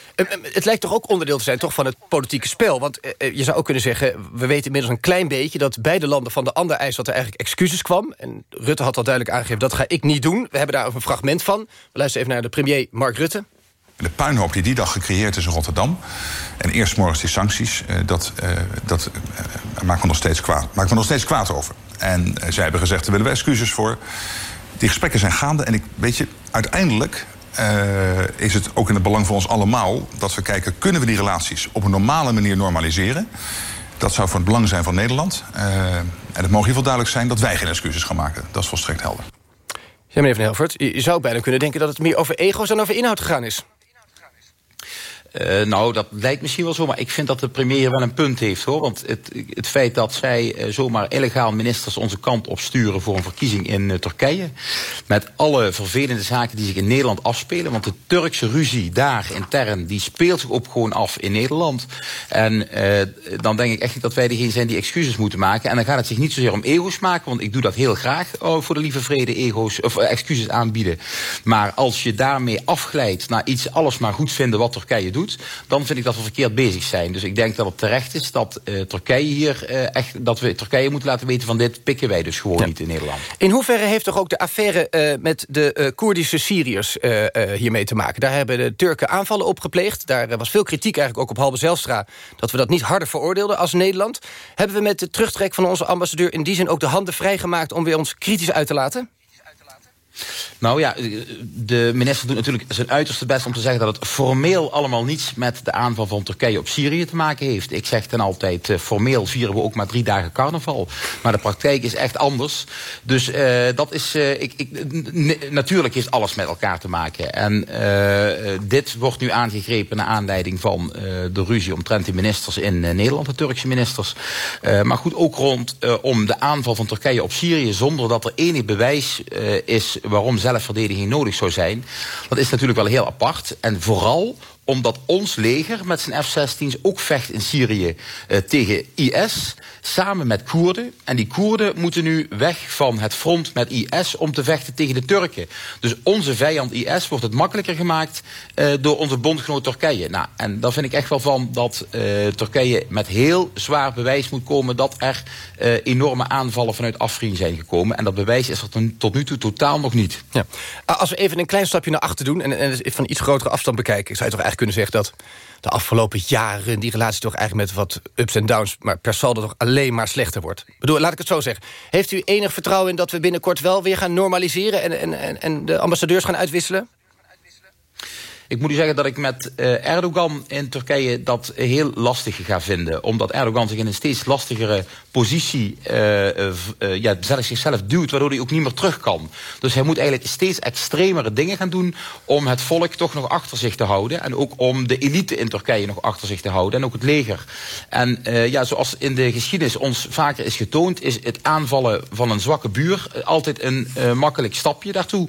Het lijkt toch ook onderdeel te zijn toch van het politieke spel. Want uh, je zou ook kunnen zeggen, we weten inmiddels een klein beetje... dat beide landen van de ander eis dat er eigenlijk excuses kwam. En Rutte had al duidelijk aangegeven, dat ga ik niet doen. We hebben daar een fragment van. We luisteren even naar de premier Mark Rutte. De puinhoop die die dag gecreëerd is in Rotterdam... en eerst morgens die sancties, dat, dat maakt, me nog steeds kwaad, maakt me nog steeds kwaad over. En zij hebben gezegd, daar willen we excuses voor... Die gesprekken zijn gaande en ik weet je, uiteindelijk uh, is het ook in het belang van ons allemaal dat we kijken, kunnen we die relaties op een normale manier normaliseren? Dat zou voor het belang zijn van Nederland. Uh, en het mogen in ieder duidelijk zijn dat wij geen excuses gaan maken. Dat is volstrekt helder. Ja, meneer Van Helvert, je zou bijna kunnen denken dat het meer over ego's dan over inhoud gegaan is. Uh, nou, dat lijkt misschien wel zo, maar ik vind dat de premier wel een punt heeft, hoor. Want het, het feit dat zij uh, zomaar illegaal ministers onze kant opsturen voor een verkiezing in uh, Turkije, met alle vervelende zaken die zich in Nederland afspelen, want de Turkse ruzie daar intern, die speelt zich ook gewoon af in Nederland. En dan denk ik echt dat wij degene zijn die excuses moeten maken. En dan gaat het zich niet zozeer om ego's maken, want ik doe dat heel graag oh, voor de lieve vrede, ego's, of excuses aanbieden. Maar als je daarmee afglijdt naar iets alles maar goed vinden wat Turkije doet, dan vind ik dat we verkeerd bezig zijn. Dus ik denk dat het terecht is dat uh, Turkije hier uh, echt, dat we Turkije moeten laten weten van dit pikken wij dus gewoon ja. niet in Nederland. In hoeverre heeft toch ook de affaire uh, met de Koerdische Syriërs hiermee te maken? Daar hebben de Turken aanvallen op gepleegd. Daar was veel kritiek eigenlijk ook op Halbe Zijlstra dat we dat niet harder veroordeelden als Nederland. Hebben we met de terugtrek van onze ambassadeur in die zin ook de handen vrijgemaakt om weer ons kritisch uit te laten? Nou ja, de minister doet natuurlijk zijn uiterste best om te zeggen dat het formeel allemaal niets met de aanval van Turkije op Syrië te maken heeft. Ik zeg dan altijd, uh, formeel vieren we ook maar drie dagen carnaval. Maar de praktijk is echt anders. Dus uh, dat is, ik, ik, natuurlijk heeft alles met elkaar te maken. En dit wordt nu aangegrepen naar aanleiding van de ruzie omtrent de ministers in Nederland, de Turkse ministers. maar goed, ook rond om de aanval van Turkije op Syrië, zonder dat er enig bewijs is waarom zelfverdediging nodig zou zijn. Dat is natuurlijk wel heel apart. En vooral omdat ons leger met zijn F-16's ook vecht in Syrië uh, tegen IS, samen met Koerden. En die Koerden moeten nu weg van het front met IS om te vechten tegen de Turken. Dus onze vijand IS wordt het makkelijker gemaakt uh, door onze bondgenoot Turkije. Nou, en daar vind ik echt wel van dat uh, Turkije met heel zwaar bewijs moet komen dat er enorme aanvallen vanuit Afrin zijn gekomen. En dat bewijs is er tot nu toe totaal nog niet. Ja. Als we even een klein stapje naar achter doen en, en van iets grotere afstand bekijken, zou je toch eigenlijk kunnen zeggen dat de afgelopen jaren... die relatie toch eigenlijk met wat ups en downs... maar per saldo toch alleen maar slechter wordt. Bedoel, laat ik het zo zeggen. Heeft u enig vertrouwen in dat we binnenkort wel weer gaan normaliseren... en, en, en de ambassadeurs gaan uitwisselen? Ik moet u zeggen dat ik met uh, Erdogan in Turkije dat heel lastig ga vinden. Omdat Erdogan zich in een steeds lastigere positie uh, uh, ja, zichzelf duwt... waardoor hij ook niet meer terug kan. Dus hij moet eigenlijk steeds extremere dingen gaan doen... om het volk toch nog achter zich te houden. En ook om de elite in Turkije nog achter zich te houden. En ook het leger. En ja, zoals in de geschiedenis ons vaker is getoond... is het aanvallen van een zwakke buur altijd een makkelijk stapje daartoe.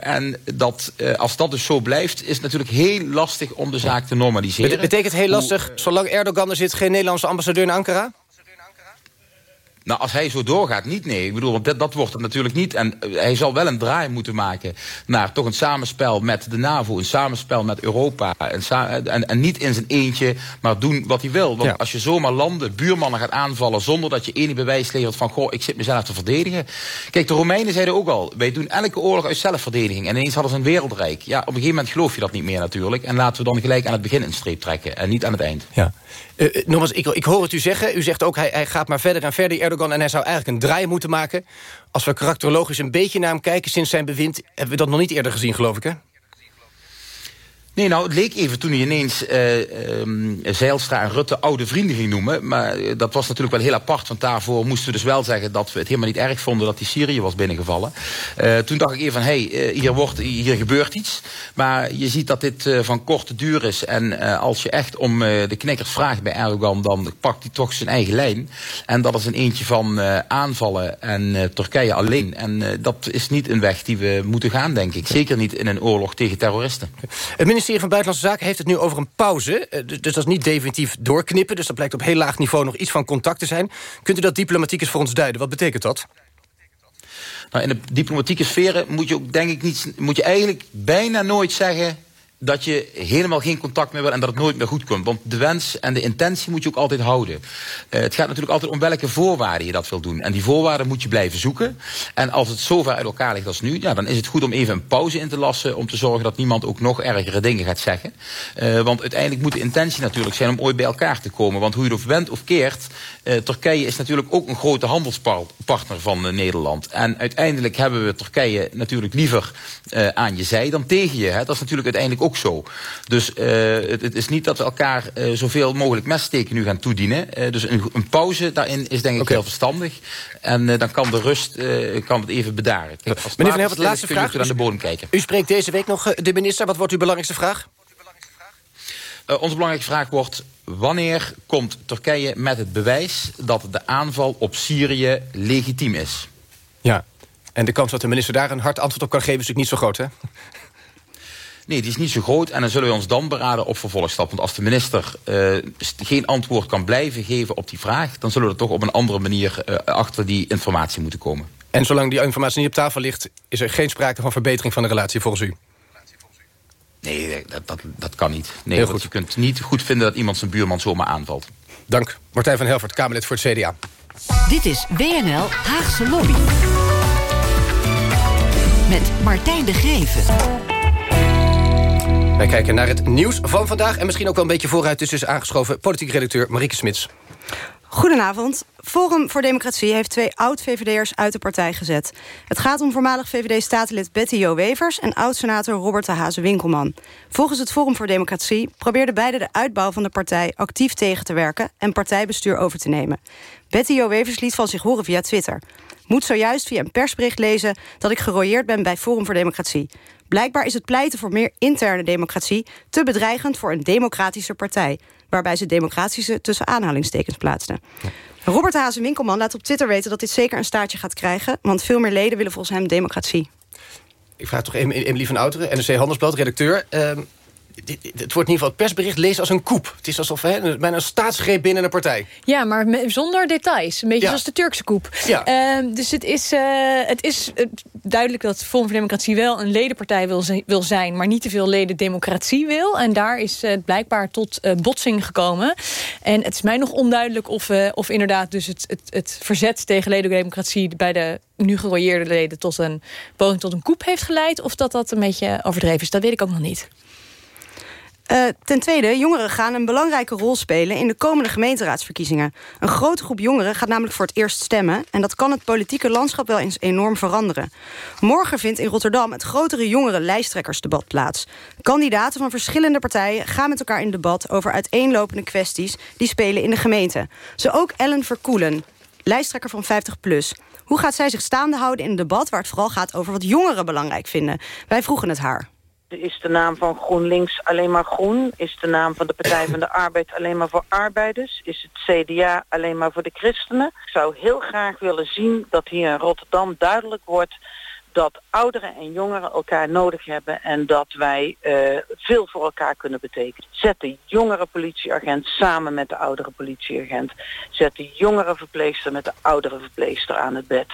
en dat, als dat dus zo blijft is het natuurlijk heel lastig om de zaak te normaliseren. Bet betekent heel lastig, zolang Erdogan er zit... geen Nederlandse ambassadeur in Ankara? Nou, als hij zo doorgaat, niet nee. Ik bedoel, dat, dat wordt het natuurlijk niet. En uh, hij zal wel een draai moeten maken naar toch een samenspel met de NAVO. Een samenspel met Europa. En, en, en niet in zijn eentje, maar doen wat hij wil. Want ja. als je zomaar landen, buurmannen gaat aanvallen... zonder dat je enig bewijs levert van... goh, ik zit mezelf te verdedigen. Kijk, de Romeinen zeiden ook al... wij doen elke oorlog uit zelfverdediging. En ineens hadden ze een wereldrijk. Ja, op een gegeven moment geloof je dat niet meer natuurlijk. En laten we dan gelijk aan het begin een streep trekken. En niet aan het eind. Ja. Uh, nogmaals, ik, ik hoor het u zeggen. U zegt ook, hij, hij gaat maar verder en verder, Erdogan... en hij zou eigenlijk een draai moeten maken. Als we karakterologisch een beetje naar hem kijken sinds zijn bewind... hebben we dat nog niet eerder gezien, geloof ik, hè? Nee, nou, het leek even toen hij ineens uh, um, Zeilstra en Rutte oude vrienden ging noemen. Maar uh, dat was natuurlijk wel heel apart. Want daarvoor moesten we dus wel zeggen dat we het helemaal niet erg vonden dat die Syrië was binnengevallen. Uh, toen dacht ik even van, hé, hey, hier, wordt, hier gebeurt iets. Maar je ziet dat dit van korte duur is. En als je echt om de knikkers vraagt bij Erdogan, dan pakt hij toch zijn eigen lijn. En dat is een eentje van aanvallen en Turkije alleen. En dat is niet een weg die we moeten gaan, denk ik. Zeker niet in een oorlog tegen terroristen. Het ministerie van Buitenlandse Zaken heeft het nu over een pauze. Dus dat is niet definitief doorknippen. Dus dat blijkt op heel laag niveau nog iets van contact te zijn. Kunt u dat diplomatiek eens voor ons duiden? Wat betekent dat? Nou, in de diplomatieke sferen moet je ook, denk ik, niet, moet je eigenlijk bijna nooit zeggen dat je helemaal geen contact meer wil en dat het nooit meer goed komt. Want de wens en de intentie moet je ook altijd houden. Uh, het gaat natuurlijk altijd om welke voorwaarden je dat wil doen. En die voorwaarden moet je blijven zoeken. En als het zover uit elkaar ligt als nu... Ja, dan is het goed om even een pauze in te lassen... om te zorgen dat niemand ook nog ergere dingen gaat zeggen. Uh, want uiteindelijk moet de intentie natuurlijk zijn om ooit bij elkaar te komen. Want hoe je het bent of keert... Uh, Turkije is natuurlijk ook een grote handelspartner van Nederland. En uiteindelijk hebben we Turkije natuurlijk liever aan je zij dan tegen je. Hè. Dat is natuurlijk uiteindelijk ook ook zo. Dus uh, het, het, is niet dat we elkaar uh, zoveel mogelijk messteken nu gaan toedienen. Uh, dus een, een, pauze daarin is denk ik okay. heel verstandig. En dan kan de rust kan het even bedaren. Kijk, als Meneer Van Helft, laatste vraag. aan de bodem kijken. U spreekt deze week nog de minister. Wat wordt uw belangrijkste vraag? onze belangrijkste vraag wordt... wanneer komt Turkije met het bewijs dat de aanval op Syrië legitiem is? Ja, en de kans dat de minister daar een hard antwoord op kan geven... is natuurlijk niet zo groot, hè? Nee, die is niet zo groot. En dan zullen we ons dan beraden op vervolgstap. Want als de minister uh, geen antwoord kan blijven geven op die vraag... dan zullen we er toch op een andere manier uh, achter die informatie moeten komen. En zolang die informatie niet op tafel ligt... is er geen sprake van verbetering van de relatie volgens u? Nee, dat, dat, dat kan niet. Nee, goed. Je kunt niet goed vinden dat iemand zijn buurman zomaar aanvalt. Dank. Martijn van Helvert, Kamerlid voor het CDA. Dit is WNL Haagse Lobby. Met Martijn de Greven. Wij kijken naar het nieuws van vandaag... en misschien ook wel een beetje vooruit. Dus aangeschoven politiek redacteur Marieke Smits. Goedenavond. Forum voor Democratie heeft twee oud-VVD'ers uit de partij gezet. Het gaat om voormalig VVD-statenlid Betty Jo Wevers... en oud-senator Robert de Hazen-Winkelman. Volgens het Forum voor Democratie probeerden beide de uitbouw van de partij... actief tegen te werken en partijbestuur over te nemen. Betty Jo Wevers liet van zich horen via Twitter. Moet zojuist via een persbericht lezen dat ik gerooieerd ben bij Forum voor Democratie. Blijkbaar is het pleiten voor meer interne democratie... te bedreigend voor een democratische partij... waarbij ze democratische tussen aanhalingstekens plaatste. Robert Hazen-Winkelman laat op Twitter weten dat dit zeker een staartje gaat krijgen... want veel meer leden willen volgens hem democratie. Ik vraag toch Emily van Outeren, NRC Handelsblad, redacteur. Uh, dit- het wordt in ieder geval het persbericht lezen als een koep. Het is alsof hè, bijna een staatsgreep binnen de partij. Ja, maar me- zonder details. Een beetje Ja. zoals de Turkse koep. Ja. Ehm, dus het is, eh, het is eh, duidelijk dat Forum voor Democratie wel een ledenpartij wil, wil zijn... maar niet te veel leden democratie wil. En daar is het blijkbaar tot eh, botsing gekomen. En het is mij nog onduidelijk of, eh, of inderdaad dus het, het, het verzet tegen ledendemocratie... bij de nu gerooieerde leden tot een poging tot een koep heeft geleid... of dat dat een beetje overdreven is. Dat weet ik ook nog niet. Eh, ten tweede, jongeren gaan een belangrijke rol spelen... in de komende gemeenteraadsverkiezingen. Een grote groep jongeren gaat namelijk voor het eerst stemmen... en dat kan het politieke landschap wel eens enorm veranderen. Morgen vindt in Rotterdam het grotere jongeren-lijsttrekkersdebat plaats. Kandidaten van verschillende partijen gaan met elkaar in debat... over uiteenlopende kwesties die spelen in de gemeente. Zo ook Ellen Verkoelen, lijsttrekker van 50PLUS. Hoe gaat zij zich staande houden in een debat... waar het vooral gaat over wat jongeren belangrijk vinden? Wij vroegen het haar. Is de naam van GroenLinks alleen maar groen? Is de naam van de Partij van de Arbeid alleen maar voor arbeiders? Is het CDA alleen maar voor de christenen? Ik zou heel graag willen zien dat hier in Rotterdam duidelijk wordt dat ouderen en jongeren elkaar nodig hebben en dat wij eh, veel voor elkaar kunnen betekenen. Zet de jongere politieagent samen met de oudere politieagent. Zet de jongere verpleegster met de oudere verpleegster aan het bed.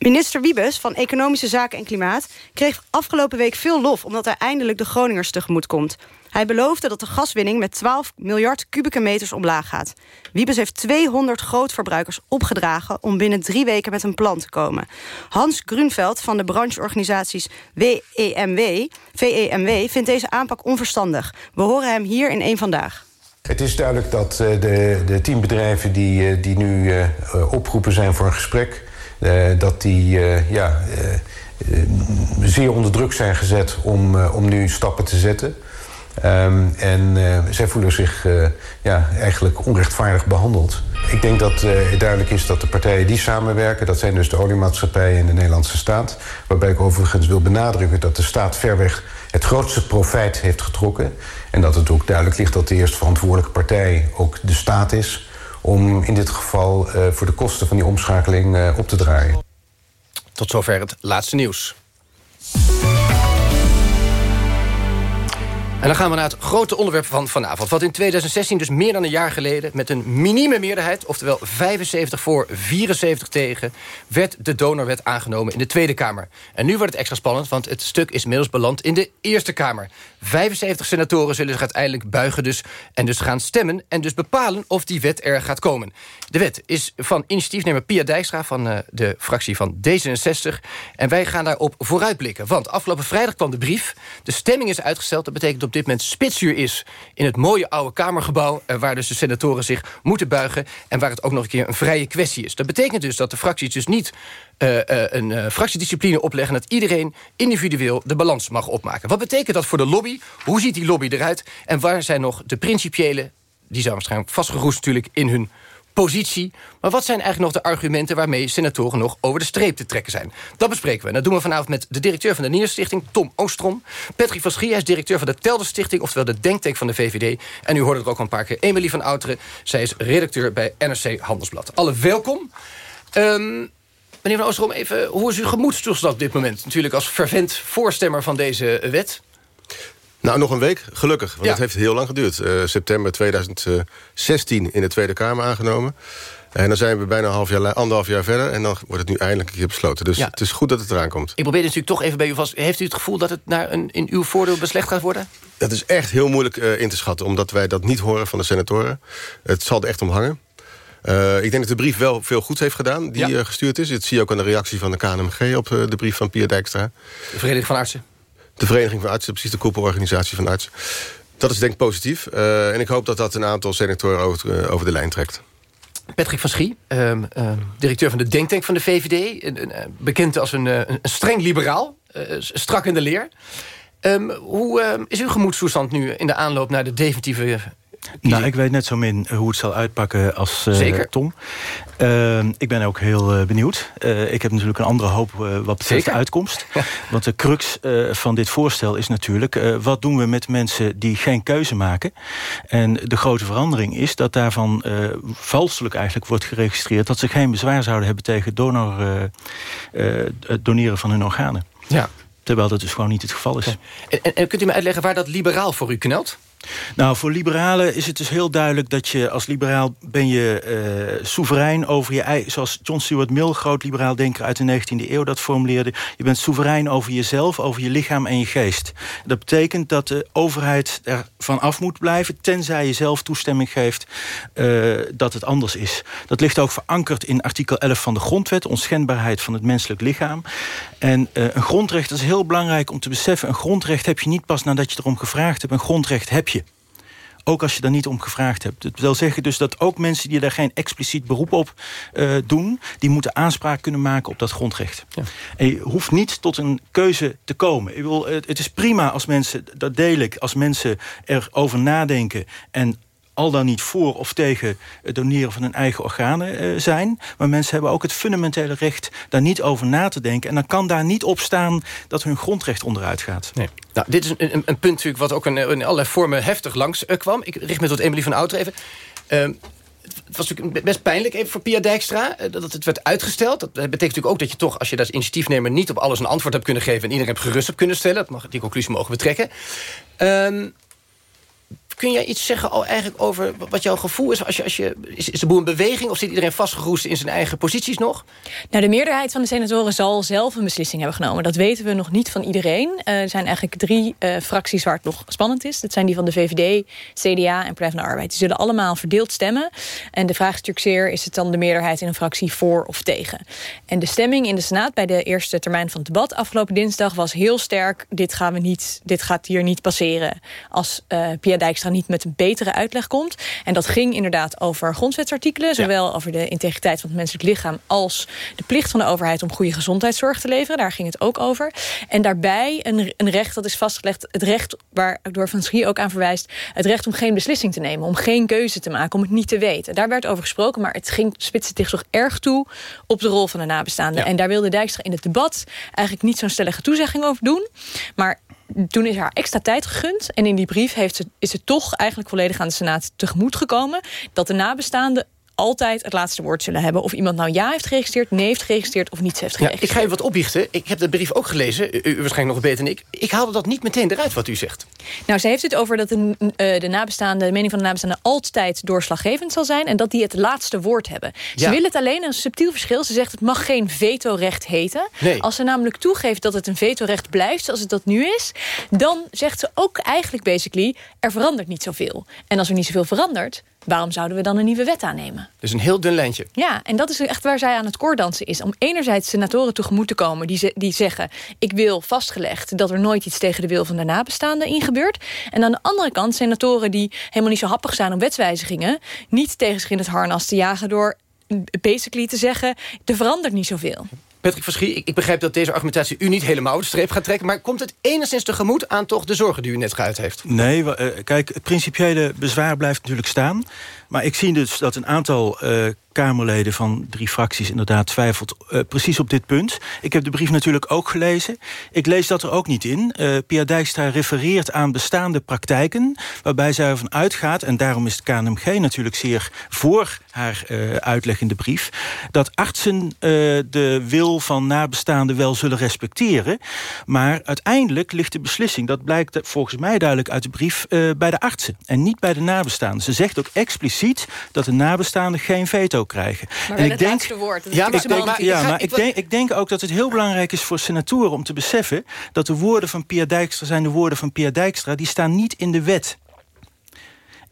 Minister Wiebes van Economische Zaken en Klimaat kreeg afgelopen week veel lof omdat hij eindelijk de Groningers tegemoet komt. Hij beloofde dat de gaswinning met 12 miljard kubieke meters omlaag gaat. Wiebes heeft 200 grootverbruikers opgedragen om binnen drie weken met een plan te komen. Hans Grunveld van de brancheorganisaties WEMW, VEMW vindt deze aanpak onverstandig. We horen hem hier in één vandaag. Het is duidelijk dat eh, de, de tien bedrijven die, eh, die nu eh, opgeroepen zijn voor een gesprek... eh, dat die eh, ja, eh, zeer onder druk zijn gezet om, om nu stappen te zetten. Ehm, en eh, zij voelen zich ja, eigenlijk onrechtvaardig behandeld. Ik denk dat eh, duidelijk is dat de partijen die samenwerken... dat zijn dus de oliemaatschappijen en de Nederlandse staat... waarbij ik overigens wil benadrukken dat de staat verweg... het grootste profijt heeft getrokken. En dat het ook duidelijk ligt dat de eerste verantwoordelijke partij... ook de staat is om in dit geval eh, voor de kosten van die omschakeling eh, op te draaien. Tot zover het laatste nieuws. En dan gaan we naar het grote onderwerp van vanavond. Wat in 2016, dus meer dan een jaar geleden... met een minieme meerderheid, oftewel 75 voor, 74 tegen... werd de donorwet aangenomen in de Tweede Kamer. En nu wordt het extra spannend, want het stuk is inmiddels beland in de Eerste Kamer. 75 senatoren zullen zich uiteindelijk buigen dus... en dus gaan stemmen en dus bepalen of die wet er gaat komen. De wet is van initiatiefnemer Pia Dijkstra... van eh, de fractie van D66. En wij gaan daarop vooruitblikken. Want afgelopen vrijdag kwam de brief. De stemming is uitgesteld. Dat betekent op dit moment spitsuur is... in het mooie oude Kamergebouw... eh, waar dus de senatoren zich moeten buigen... en waar het ook nog een keer een vrije kwestie is. Dat betekent dus dat de fracties dus niet eh, eh, een fractiediscipline opleggen... dat iedereen individueel de balans mag opmaken. Wat betekent dat voor de lobby? Hoe ziet die lobby eruit? En waar zijn nog de principiële... die zijn waarschijnlijk vastgeroest natuurlijk in hun positie. Maar wat zijn eigenlijk nog de argumenten... waarmee senatoren nog over de streep te trekken zijn? Dat bespreken we. Dat doen we vanavond met de directeur van de Nierstichting, Tom Oostrom. Patrick van Schie, hij is directeur van de Telder Stichting... oftewel de denktank van de VVD. En u hoorde er ook al een paar keer Emilie van Outeren. Zij is redacteur bij NRC Handelsblad. Alle welkom. Ehm, meneer van Oostrom, even, hoe is uw gemoedstoestand op dit moment? Natuurlijk als fervent voorstemmer van deze wet. Nou, nog een week, gelukkig. Want Ja. het heeft heel lang geduurd. Eh, september 2016 in de Tweede Kamer aangenomen. En dan zijn we bijna een half jaar, anderhalf jaar verder... en dan wordt het nu eindelijk een keer besloten. Dus Ja. het is goed dat het eraan komt. Ik probeer natuurlijk toch even bij u vast. Heeft u het gevoel dat het naar een, in uw voordeel beslecht gaat worden? Dat is echt heel moeilijk eh, in te schatten... omdat wij dat niet horen van de senatoren. Het zal er echt om hangen. Eh, ik denk dat de brief wel veel goeds heeft gedaan die gestuurd is. Dat zie je ook aan de reactie van de KNMG op de brief van Pia Dijkstra. De Vereniging van Artsen. De Vereniging van Artsen, precies de koepelorganisatie van artsen. Dat is denk ik positief. Eh, en ik hoop dat dat een aantal senatoren over, eh, de lijn trekt. Patrick van Schie, ehm, ehm, directeur van de Denktank van de VVD. Eh, bekend als een, streng liberaal. strak in de leer. Ehm, hoe is uw gemoedstoestand nu in de aanloop naar de definitieve... Nou, ik weet net zo min hoe het zal uitpakken als eh, Zeker. Tom. Eh, ik ben ook heel eh, benieuwd. Eh, ik heb natuurlijk een andere hoop eh, wat betreft de uitkomst. Want de crux eh, van dit voorstel is natuurlijk... eh, wat doen we met mensen die geen keuze maken? En de grote verandering is dat daarvan eh valselijk eigenlijk wordt geregistreerd... dat ze geen bezwaar zouden hebben tegen donor, eh, eh, het doneren van hun organen. Ja. Terwijl dat dus gewoon niet het geval is. En, en, en kunt u me uitleggen waar dat liberaal voor u knelt? Nou, voor liberalen is het dus heel duidelijk dat je als liberaal ben je uh, soeverein over je eigen... zoals John Stuart Mill, groot liberaal denker uit de 19e eeuw dat formuleerde... je bent soeverein over jezelf, over je lichaam en je geest. Dat betekent dat de overheid ervan af moet blijven... tenzij je zelf toestemming geeft uh, dat het anders is. Dat ligt ook verankerd in artikel 11 van de grondwet... onschendbaarheid van het menselijk lichaam. En uh, een grondrecht is heel belangrijk om te beseffen... een grondrecht heb je niet pas nadat je erom gevraagd hebt. Een grondrecht heb je. Ook als je daar niet om gevraagd hebt. Dat wil zeggen dus dat ook mensen die daar geen expliciet beroep op uh, doen... die moeten aanspraak kunnen maken op dat grondrecht. Ja. En je hoeft niet tot een keuze te komen. Ik wil, het is prima als mensen, dat deel ik... als mensen erover nadenken en al dan niet voor of tegen het doneren van hun eigen organen uh, zijn. Maar mensen hebben ook het fundamentele recht daar niet over na te denken. En dan kan daar niet op staan dat hun grondrecht onderuit gaat. Nee. Nou, dit is een, een, punt natuurlijk wat ook in, in allerlei vormen heftig langs uh, kwam. Ik richt me tot Emily van Outer even. Uh, het was natuurlijk best pijnlijk even voor Pia Dijkstra dat het werd uitgesteld. Dat betekent natuurlijk ook dat je toch, als je als initiatiefnemer... niet op alles een antwoord hebt kunnen geven... en iedereen gerust hebt kunnen stellen. Dat mag, die conclusie mogen we trekken. Um, Kun jij iets zeggen al eigenlijk over wat jouw gevoel is? Als je, als je, is, is de boel een beweging of zit iedereen vastgeroest in zijn eigen posities nog? Nou, de meerderheid van de senatoren zal zelf een beslissing hebben genomen. Dat weten we nog niet van iedereen. Uh, er zijn eigenlijk drie uh, fracties waar het nog spannend is. Dat zijn die van de VVD, CDA en Partij van de Arbeid. Die zullen allemaal verdeeld stemmen. En de vraag is natuurlijk zeer, is het dan de meerderheid in een fractie voor of tegen? En de stemming in de Senaat bij de eerste termijn van het debat afgelopen dinsdag was heel sterk. Dit, gaan we niet, dit gaat hier niet passeren als uh, Pia Dijkstra niet met een betere uitleg komt. En dat ging inderdaad over grondwetsartikelen. Zowel ja. over de integriteit van het menselijk lichaam... als de plicht van de overheid om goede gezondheidszorg te leveren. Daar ging het ook over. En daarbij een, een recht dat is vastgelegd. Het recht waar door Van Schie ook aan verwijst. Het recht om geen beslissing te nemen. Om geen keuze te maken. Om het niet te weten. Daar werd over gesproken. Maar het ging spitste zich toch erg toe op de rol van de nabestaanden. Ja. En daar wilde Dijkstra in het debat eigenlijk niet zo'n stellige toezegging over doen. Maar toen is haar extra tijd gegund. En in die brief heeft ze, is ze toch eigenlijk volledig aan de Senaat tegemoet gekomen... dat de nabestaanden altijd het laatste woord zullen hebben. Of iemand nou ja heeft geregistreerd, nee heeft geregistreerd of niets heeft geregistreerd. Ja, ik ga even wat opbiechten. Ik heb de brief ook gelezen. U, u waarschijnlijk nog beter dan ik. Ik haalde dat niet meteen eruit wat u zegt. Nou, ze heeft het over dat de, uh, de, nabestaande, de mening van de nabestaanden altijd doorslaggevend zal zijn. En dat die het laatste woord hebben. Ja. Ze wil het alleen een subtiel verschil. Ze zegt het mag geen vetorecht heten. Nee. Als ze namelijk toegeeft dat het een vetorecht blijft zoals het dat nu is. Dan zegt ze ook eigenlijk basically er verandert niet zoveel. En als er niet zoveel verandert waarom zouden we dan een nieuwe wet aannemen? Dus een heel dun lijntje. Ja, en dat is echt waar zij aan het koordansen is. Om enerzijds senatoren tegemoet te komen die, ze, die zeggen... ik wil vastgelegd dat er nooit iets tegen de wil van de nabestaanden in gebeurt. En aan de andere kant senatoren die helemaal niet zo happig zijn om wetswijzigingen... niet tegen zich in het harnas te jagen door basically te zeggen... er verandert niet zoveel. Patrick Verschie, ik, ik begrijp dat deze argumentatie u niet helemaal de streep gaat trekken... maar komt het enigszins tegemoet aan toch de zorgen die u net geuit heeft? Nee, uh, kijk, het principiële bezwaar blijft natuurlijk staan. Maar ik zie dus dat een aantal uh, Kamerleden van drie fracties inderdaad twijfelt uh, precies op dit punt. Ik heb de brief natuurlijk ook gelezen. Ik lees dat er ook niet in. Uh, Pia Dijkstra refereert aan bestaande praktijken... waarbij zij ervan uitgaat, en daarom is het KNMG natuurlijk zeer voor haar uh, uitleg in de brief... dat artsen de wil van nabestaanden wel zullen respecteren. Maar uiteindelijk ligt de beslissing, dat blijkt volgens mij duidelijk uit de brief... bij de artsen en niet bij de nabestaanden. Ze zegt ook expliciet dat de nabestaanden geen veto krijgen. Maar en ik denk, woord, ja, maar, ik denk, maar, ja, maar ik, denk, ik denk ook dat het heel belangrijk is voor senatoren om te beseffen dat de woorden van Pia Dijkstra zijn de woorden van Pia Dijkstra, die staan niet in de wet.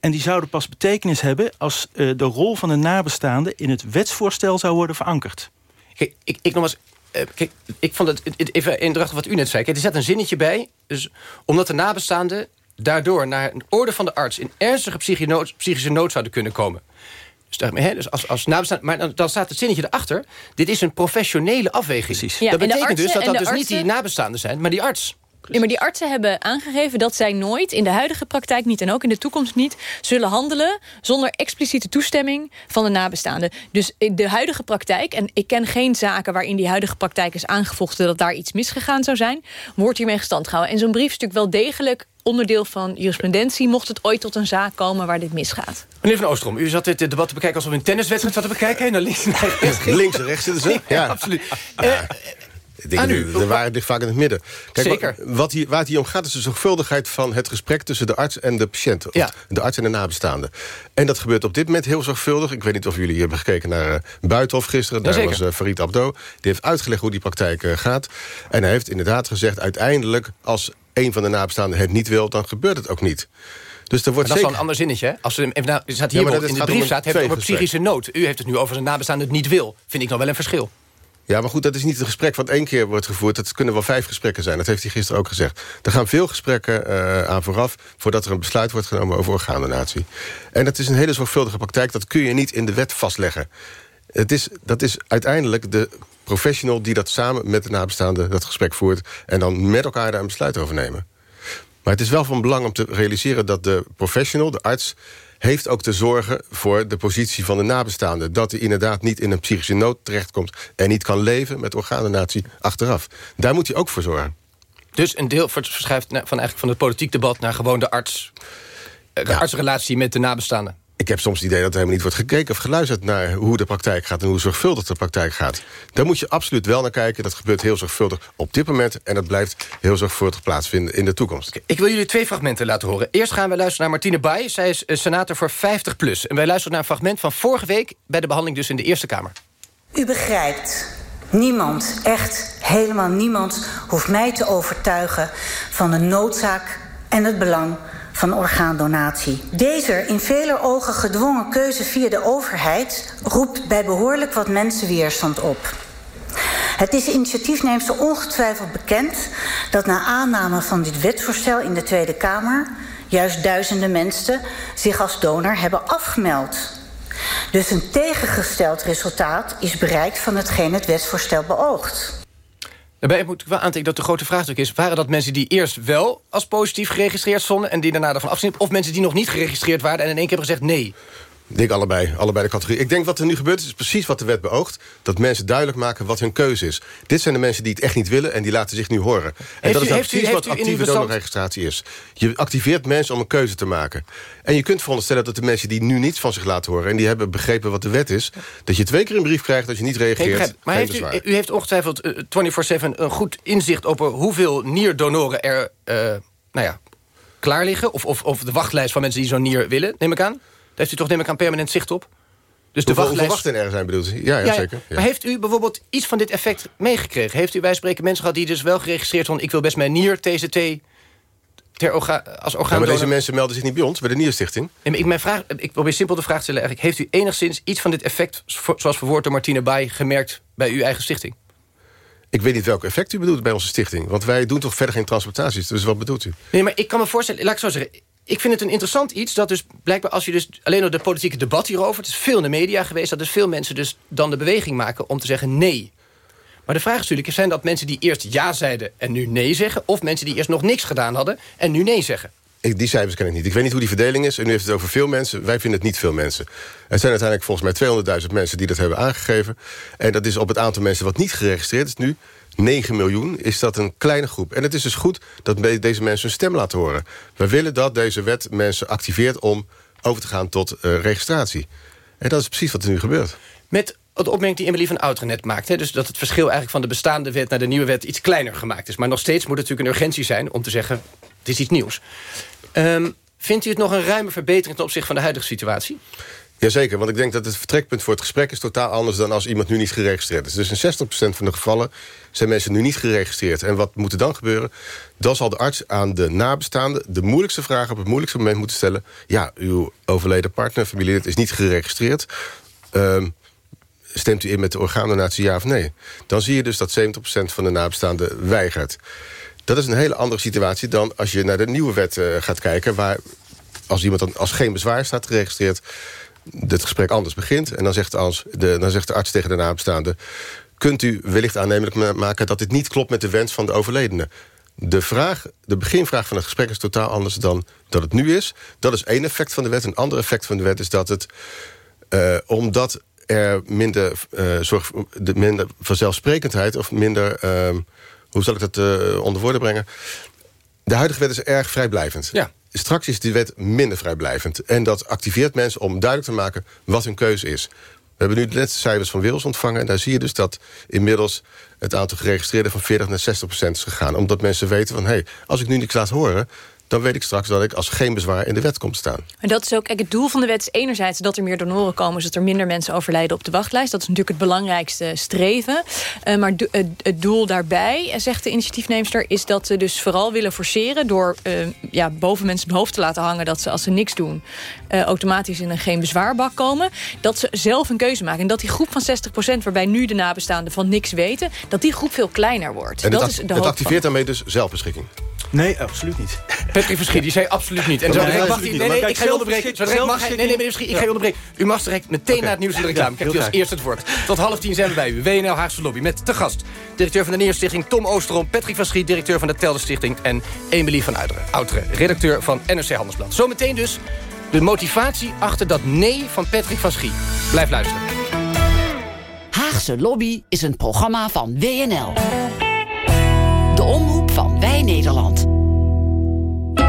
En die zouden pas betekenis hebben als uh, de rol van de nabestaanden in het wetsvoorstel zou worden verankerd. Kijk, ik, ik nog eens uh, kijk, ik vond het even indrachtig wat u net zei. Kijk, er zet een zinnetje bij. Dus omdat de nabestaanden daardoor naar een orde van de arts... in ernstige psychische nood zouden kunnen komen. Dus, dus als, als nabestaan, maar dan, staat het zinnetje erachter. Dit is een professionele afweging. Precies. Ja, dat betekent dus dat dat dus artsen, niet die nabestaanden zijn, maar die arts. Ja, maar die artsen hebben aangegeven dat zij nooit in de huidige praktijk niet en ook in de toekomst niet zullen handelen zonder expliciete toestemming van de nabestaanden. Dus de huidige praktijk, en ik ken geen zaken waarin die huidige praktijk is aangevochten dat daar iets misgegaan zou zijn, wordt hiermee gestand gehouden. En zo'n brief is natuurlijk wel degelijk onderdeel van jurisprudentie... mocht het ooit tot een zaak komen waar dit misgaat. Meneer Van Oostrom, u zat dit debat te bekijken... alsof u een tenniswedstrijd zat te bekijken. Naar links, naar rechts. Links en rechts zitten ze. Ja, ja absoluut. Uh, Ik denk, de, de waarheid ligt vaak in het midden. Kijk, Zeker. Wat, hier, waar het hier om gaat is de zorgvuldigheid van het gesprek... tussen de arts en de patiënt. Ja. De arts en de nabestaande. En dat gebeurt op dit moment heel zorgvuldig. Ik weet niet of jullie hebben gekeken naar uh, Buitenhof gisteren. Daar Jazeker. was uh, Farid Abdo. Die heeft uitgelegd hoe die praktijk uh, gaat. En hij heeft inderdaad gezegd... uiteindelijk, als een van de nabestaanden het niet wil... dan gebeurt het ook niet. Dus er wordt Maar dat is wel zeker... een ander zinnetje. Hè? Als er, staat hier in de brief staat, heeft het over psychische nood. U heeft het nu over zijn nabestaande het niet wil. Vind ik nog wel een verschil. Ja, maar goed, dat is niet het gesprek wat één keer wordt gevoerd. Dat kunnen wel vijf gesprekken zijn. Dat heeft hij gisteren ook gezegd. Er gaan veel gesprekken uh, aan vooraf... voordat er een besluit wordt genomen over orgaandonatie. En dat is een hele zorgvuldige praktijk. Dat kun je niet in de wet vastleggen. Het is, dat is uiteindelijk de professional die dat samen met de nabestaande... dat gesprek voert en dan met elkaar daar een besluit over nemen. Maar het is wel van belang om te realiseren dat de professional, de arts heeft ook te zorgen voor de positie van de nabestaande. Dat hij inderdaad niet in een psychische nood terechtkomt... en niet kan leven met orgaandonatie achteraf. Daar moet hij ook voor zorgen. Dus een deel verschuift van, eigenlijk van het politiek debat... naar gewoon de arts, de ja. artsrelatie met de nabestaande. Ik heb soms het idee dat er helemaal niet wordt gekeken of geluisterd... naar hoe de praktijk gaat en hoe zorgvuldig de praktijk gaat. Daar moet je absoluut wel naar kijken. Dat gebeurt heel zorgvuldig op dit moment... en dat blijft heel zorgvuldig plaatsvinden in de toekomst. Okay, ik wil jullie twee fragmenten laten horen. Eerst gaan we luisteren naar Martine Baai. Zij is senator voor 50PLUS. En wij luisteren naar een fragment van vorige week... bij de behandeling dus in de Eerste Kamer. U begrijpt... Niemand, echt helemaal niemand, hoeft mij te overtuigen... van de noodzaak en het belang van orgaandonatie. Deze in vele ogen gedwongen keuze via de overheid... roept bij behoorlijk wat mensen weerstand op. Het is initiatiefneemster ongetwijfeld bekend... dat na aanname van dit wetsvoorstel in de Tweede Kamer... juist duizenden mensen zich als donor hebben afgemeld... Dus een tegengesteld resultaat is bereikt van hetgeen het wetsvoorstel beoogt. Daarbij moet ik wel aantekenen dat de grote vraagstuk is... waren dat mensen die eerst wel als positief geregistreerd stonden... en die daarna ervan afzien... of mensen die nog niet geregistreerd waren... en in één keer hebben gezegd nee? Ik denk allebei, allebei de categorie. Ik denk wat er nu gebeurt is precies wat de wet beoogt. Dat mensen duidelijk maken wat hun keuze is. Dit zijn de mensen die het echt niet willen en die laten zich nu horen. En heeft dat u, is heeft precies u, wat actieve bestand... donorregistratie is. Je activeert mensen om een keuze te maken. En je kunt veronderstellen dat de mensen die nu niets van zich laten horen... en die hebben begrepen wat de wet is... dat je twee keer een brief krijgt als je niet reageert. Hey, maar heeft u, u, heeft ongetwijfeld uh, 24-7 een goed inzicht... over hoeveel nierdonoren er uh, nou ja, klaar liggen... Of, of, of de wachtlijst van mensen die zo'n nier willen, neem ik aan? Daar heeft u toch neem ik aan permanent zicht op? Dus de wachtlijst... wachten er zijn bedoeld ja, ja, ja, zeker. Ja. Maar heeft u bijvoorbeeld iets van dit effect meegekregen? Heeft u bij spreken mensen gehad die dus wel geregistreerd van... ik wil best mijn nier TCT ter orga als orgaan ja, maar deze mensen melden zich niet bij ons, bij de Nierstichting. Nee, maar ik, mijn vraag, ik probeer simpel de vraag te stellen. Eigenlijk, heeft u enigszins iets van dit effect... zoals verwoord door Martine Baai, gemerkt bij uw eigen stichting? Ik weet niet welk effect u bedoelt bij onze stichting. Want wij doen toch verder geen transportaties. Dus wat bedoelt u? Nee, maar ik kan me voorstellen... Laat ik zo zeggen ik vind het een interessant iets dat dus blijkbaar als je dus alleen door de politieke debat hierover... het is veel in de media geweest, dat dus veel mensen dus dan de beweging maken om te zeggen nee. Maar de vraag is natuurlijk, zijn dat mensen die eerst ja zeiden en nu nee zeggen... of mensen die eerst nog niks gedaan hadden en nu nee zeggen? Ik, die cijfers ken ik niet. Ik weet niet hoe die verdeling is. En nu heeft het over veel mensen. Wij vinden het niet veel mensen. Er zijn uiteindelijk volgens mij 200.000 mensen die dat hebben aangegeven. En dat is op het aantal mensen wat niet geregistreerd is nu... 9 miljoen, is dat een kleine groep. En het is dus goed dat deze mensen hun stem laten horen. We willen dat deze wet mensen activeert om over te gaan tot uh, registratie. En dat is precies wat er nu gebeurt. Met de opmerking die Emily van Outeren net maakt... Dus dat het verschil eigenlijk van de bestaande wet naar de nieuwe wet... iets kleiner gemaakt is. Maar nog steeds moet het natuurlijk een urgentie zijn om te zeggen... het is iets nieuws. Um, vindt u het nog een ruime verbetering ten opzichte van de huidige situatie? Jazeker, want ik denk dat het vertrekpunt voor het gesprek is totaal anders dan als iemand nu niet geregistreerd is. Dus in 60% van de gevallen zijn mensen nu niet geregistreerd. En wat moet er dan gebeuren? Dan zal de arts aan de nabestaanden de moeilijkste vraag op het moeilijkste moment moeten stellen. Ja, uw overleden partner, familielid is niet geregistreerd. Um, stemt u in met de orgaandonatie ja of nee? Dan zie je dus dat 70% van de nabestaanden weigert. Dat is een hele andere situatie dan als je naar de nieuwe wet uh, gaat kijken... waar als iemand dan als geen bezwaar staat geregistreerd het gesprek anders begint. En dan zegt, als de, dan zegt de arts tegen de nabestaande... kunt u wellicht aannemelijk maken dat dit niet klopt met de wens van de overledene. De, vraag, de beginvraag van het gesprek is totaal anders dan dat het nu is. Dat is één effect van de wet. Een ander effect van de wet is dat het... Uh, omdat er minder, uh, zorg, de minder vanzelfsprekendheid... of minder... Uh, hoe zal ik dat uh, onder woorden brengen? De huidige wet is erg vrijblijvend. Ja. Straks is die wet minder vrijblijvend. En dat activeert mensen om duidelijk te maken wat hun keuze is. We hebben nu de laatste cijfers van Wils ontvangen... en daar zie je dus dat inmiddels het aantal geregistreerden... van 40 naar 60 procent is gegaan. Omdat mensen weten van, hé, hey, als ik nu niks laat horen dan weet ik straks dat ik als geen bezwaar in de wet kom te staan. En dat is ook het doel van de wet is enerzijds dat er meer donoren komen... zodat er minder mensen overlijden op de wachtlijst. Dat is natuurlijk het belangrijkste streven. Uh, maar het doel daarbij, eh, zegt de initiatiefneemster... is dat ze dus vooral willen forceren... door ja, boven mensen hun hoofd te laten hangen... dat ze als ze niks doen uh, automatisch in een geen bezwaarbak komen... dat ze zelf een keuze maken. En dat die groep van 60% waarbij nu de nabestaanden van niks weten... dat die groep veel kleiner wordt. En dat het, is de het activeert daarmee dus zelfbeschikking? Nee, absoluut niet. Patrick Verschiet, die zei absoluut niet. En zo nee, mag nee, nee, ik ga je onderbreken. nee, nee, meneer Verschiet, ik ga je onderbreken. U mag direct meteen okay. naar het nieuws en de reclame. ik heb u als eerste het woord. Tot half tien zijn we bij u. WNL Haagse Lobby met te gast. Directeur van de Neerstichting Tom Oosterom. Patrick Verschiet, directeur van de Telde Stichting. En Emilie van Outeren, redacteur van NRC Handelsblad. Zometeen dus de motivatie achter dat nee van Patrick van Schie. Blijf luisteren. Haagse Lobby is een programma van WNL. De omroep van Wij Nederland.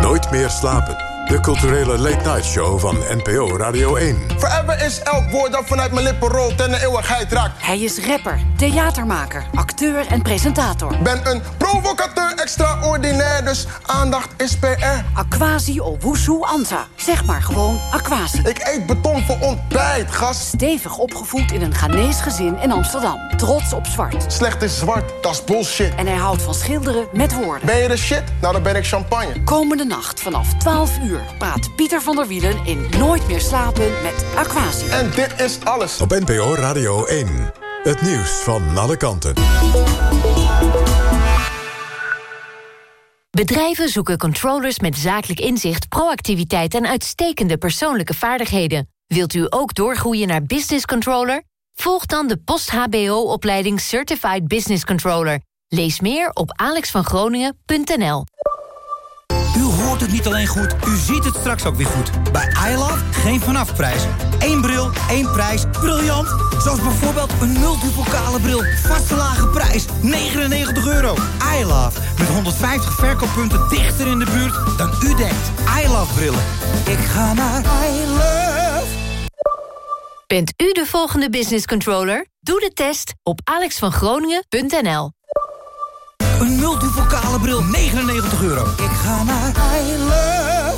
Nooit meer slapen. De culturele late-night show van NPO Radio 1. Forever is elk woord dat vanuit mijn lippen rolt en de eeuwigheid raakt. Hij is rapper, theatermaker, acteur en presentator. Ben een provocateur extraordinair, dus aandacht is PR. Aquasi Owusu Anta. Zeg maar gewoon Aquasi. Ik eet beton voor ontbijt, gast. Stevig opgevoed in een Ghanese gezin in Amsterdam. Trots op zwart. Slecht is zwart, dat is bullshit. En hij houdt van schilderen met woorden. Ben je de shit? Nou, dan ben ik champagne. Komende nacht vanaf 12 uur praat Pieter van der Wielen in Nooit meer slapen met Aquasi. En dit is alles. Op NPO Radio 1. Het nieuws van alle kanten. Bedrijven zoeken controllers met zakelijk inzicht, proactiviteit en uitstekende persoonlijke vaardigheden. Wilt u ook doorgroeien naar business controller? Volg dan de post-HBO-opleiding Certified Business Controller. Lees meer op alexvangroningen.nl. U hoort het niet alleen goed, u ziet het straks ook weer goed. Bij iLove geen vanafprijs. Eén bril, één prijs. Briljant! Zoals bijvoorbeeld een multipokale bril. Vaste lage prijs, 99 euro. iLove, met 150 verkooppunten dichter in de buurt dan u denkt. iLove brillen. Ik ga naar iLove. Bent u de volgende business controller? Doe de test op alexvangroningen.nl. Een multivocale bril, 99 euro. Ik ga naar I Love.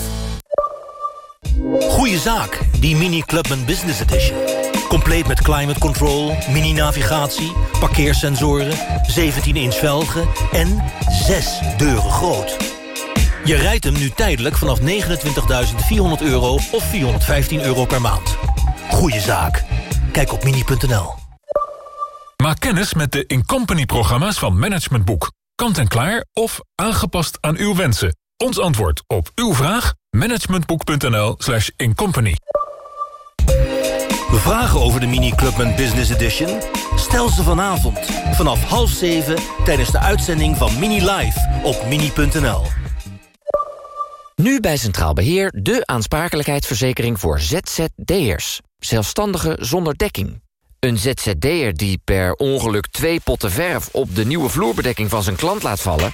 Goeie zaak, die Mini Clubman Business Edition. Compleet met climate control, mini-navigatie, parkeersensoren... 17-inch velgen en 6 deuren groot. Je rijdt hem nu tijdelijk vanaf 29.400 euro of 415 euro per maand. Goeie zaak. Kijk op mini.nl. Maak kennis met de Incompany-programma's van Management Boek. Kant-en-klaar of aangepast aan uw wensen. Ons antwoord op uw vraag? managementboek.nl slash incompany. Vragen over de Mini Clubman Business Edition? Stel ze vanavond vanaf half zeven tijdens de uitzending van Mini Live op mini.nl. Nu bij Centraal Beheer de aansprakelijkheidsverzekering voor ZZD'ers. Zelfstandigen zonder dekking. Een ZZD'er die per ongeluk twee potten verf... op de nieuwe vloerbedekking van zijn klant laat vallen...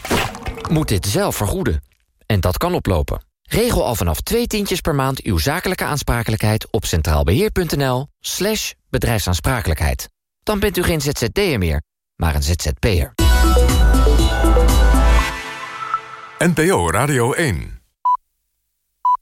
moet dit zelf vergoeden. En dat kan oplopen. Regel al vanaf twee tientjes per maand uw zakelijke aansprakelijkheid... op centraalbeheer.nl slash bedrijfsaansprakelijkheid. Dan bent u geen ZZD'er meer, maar een ZZP'er. NPO Radio 1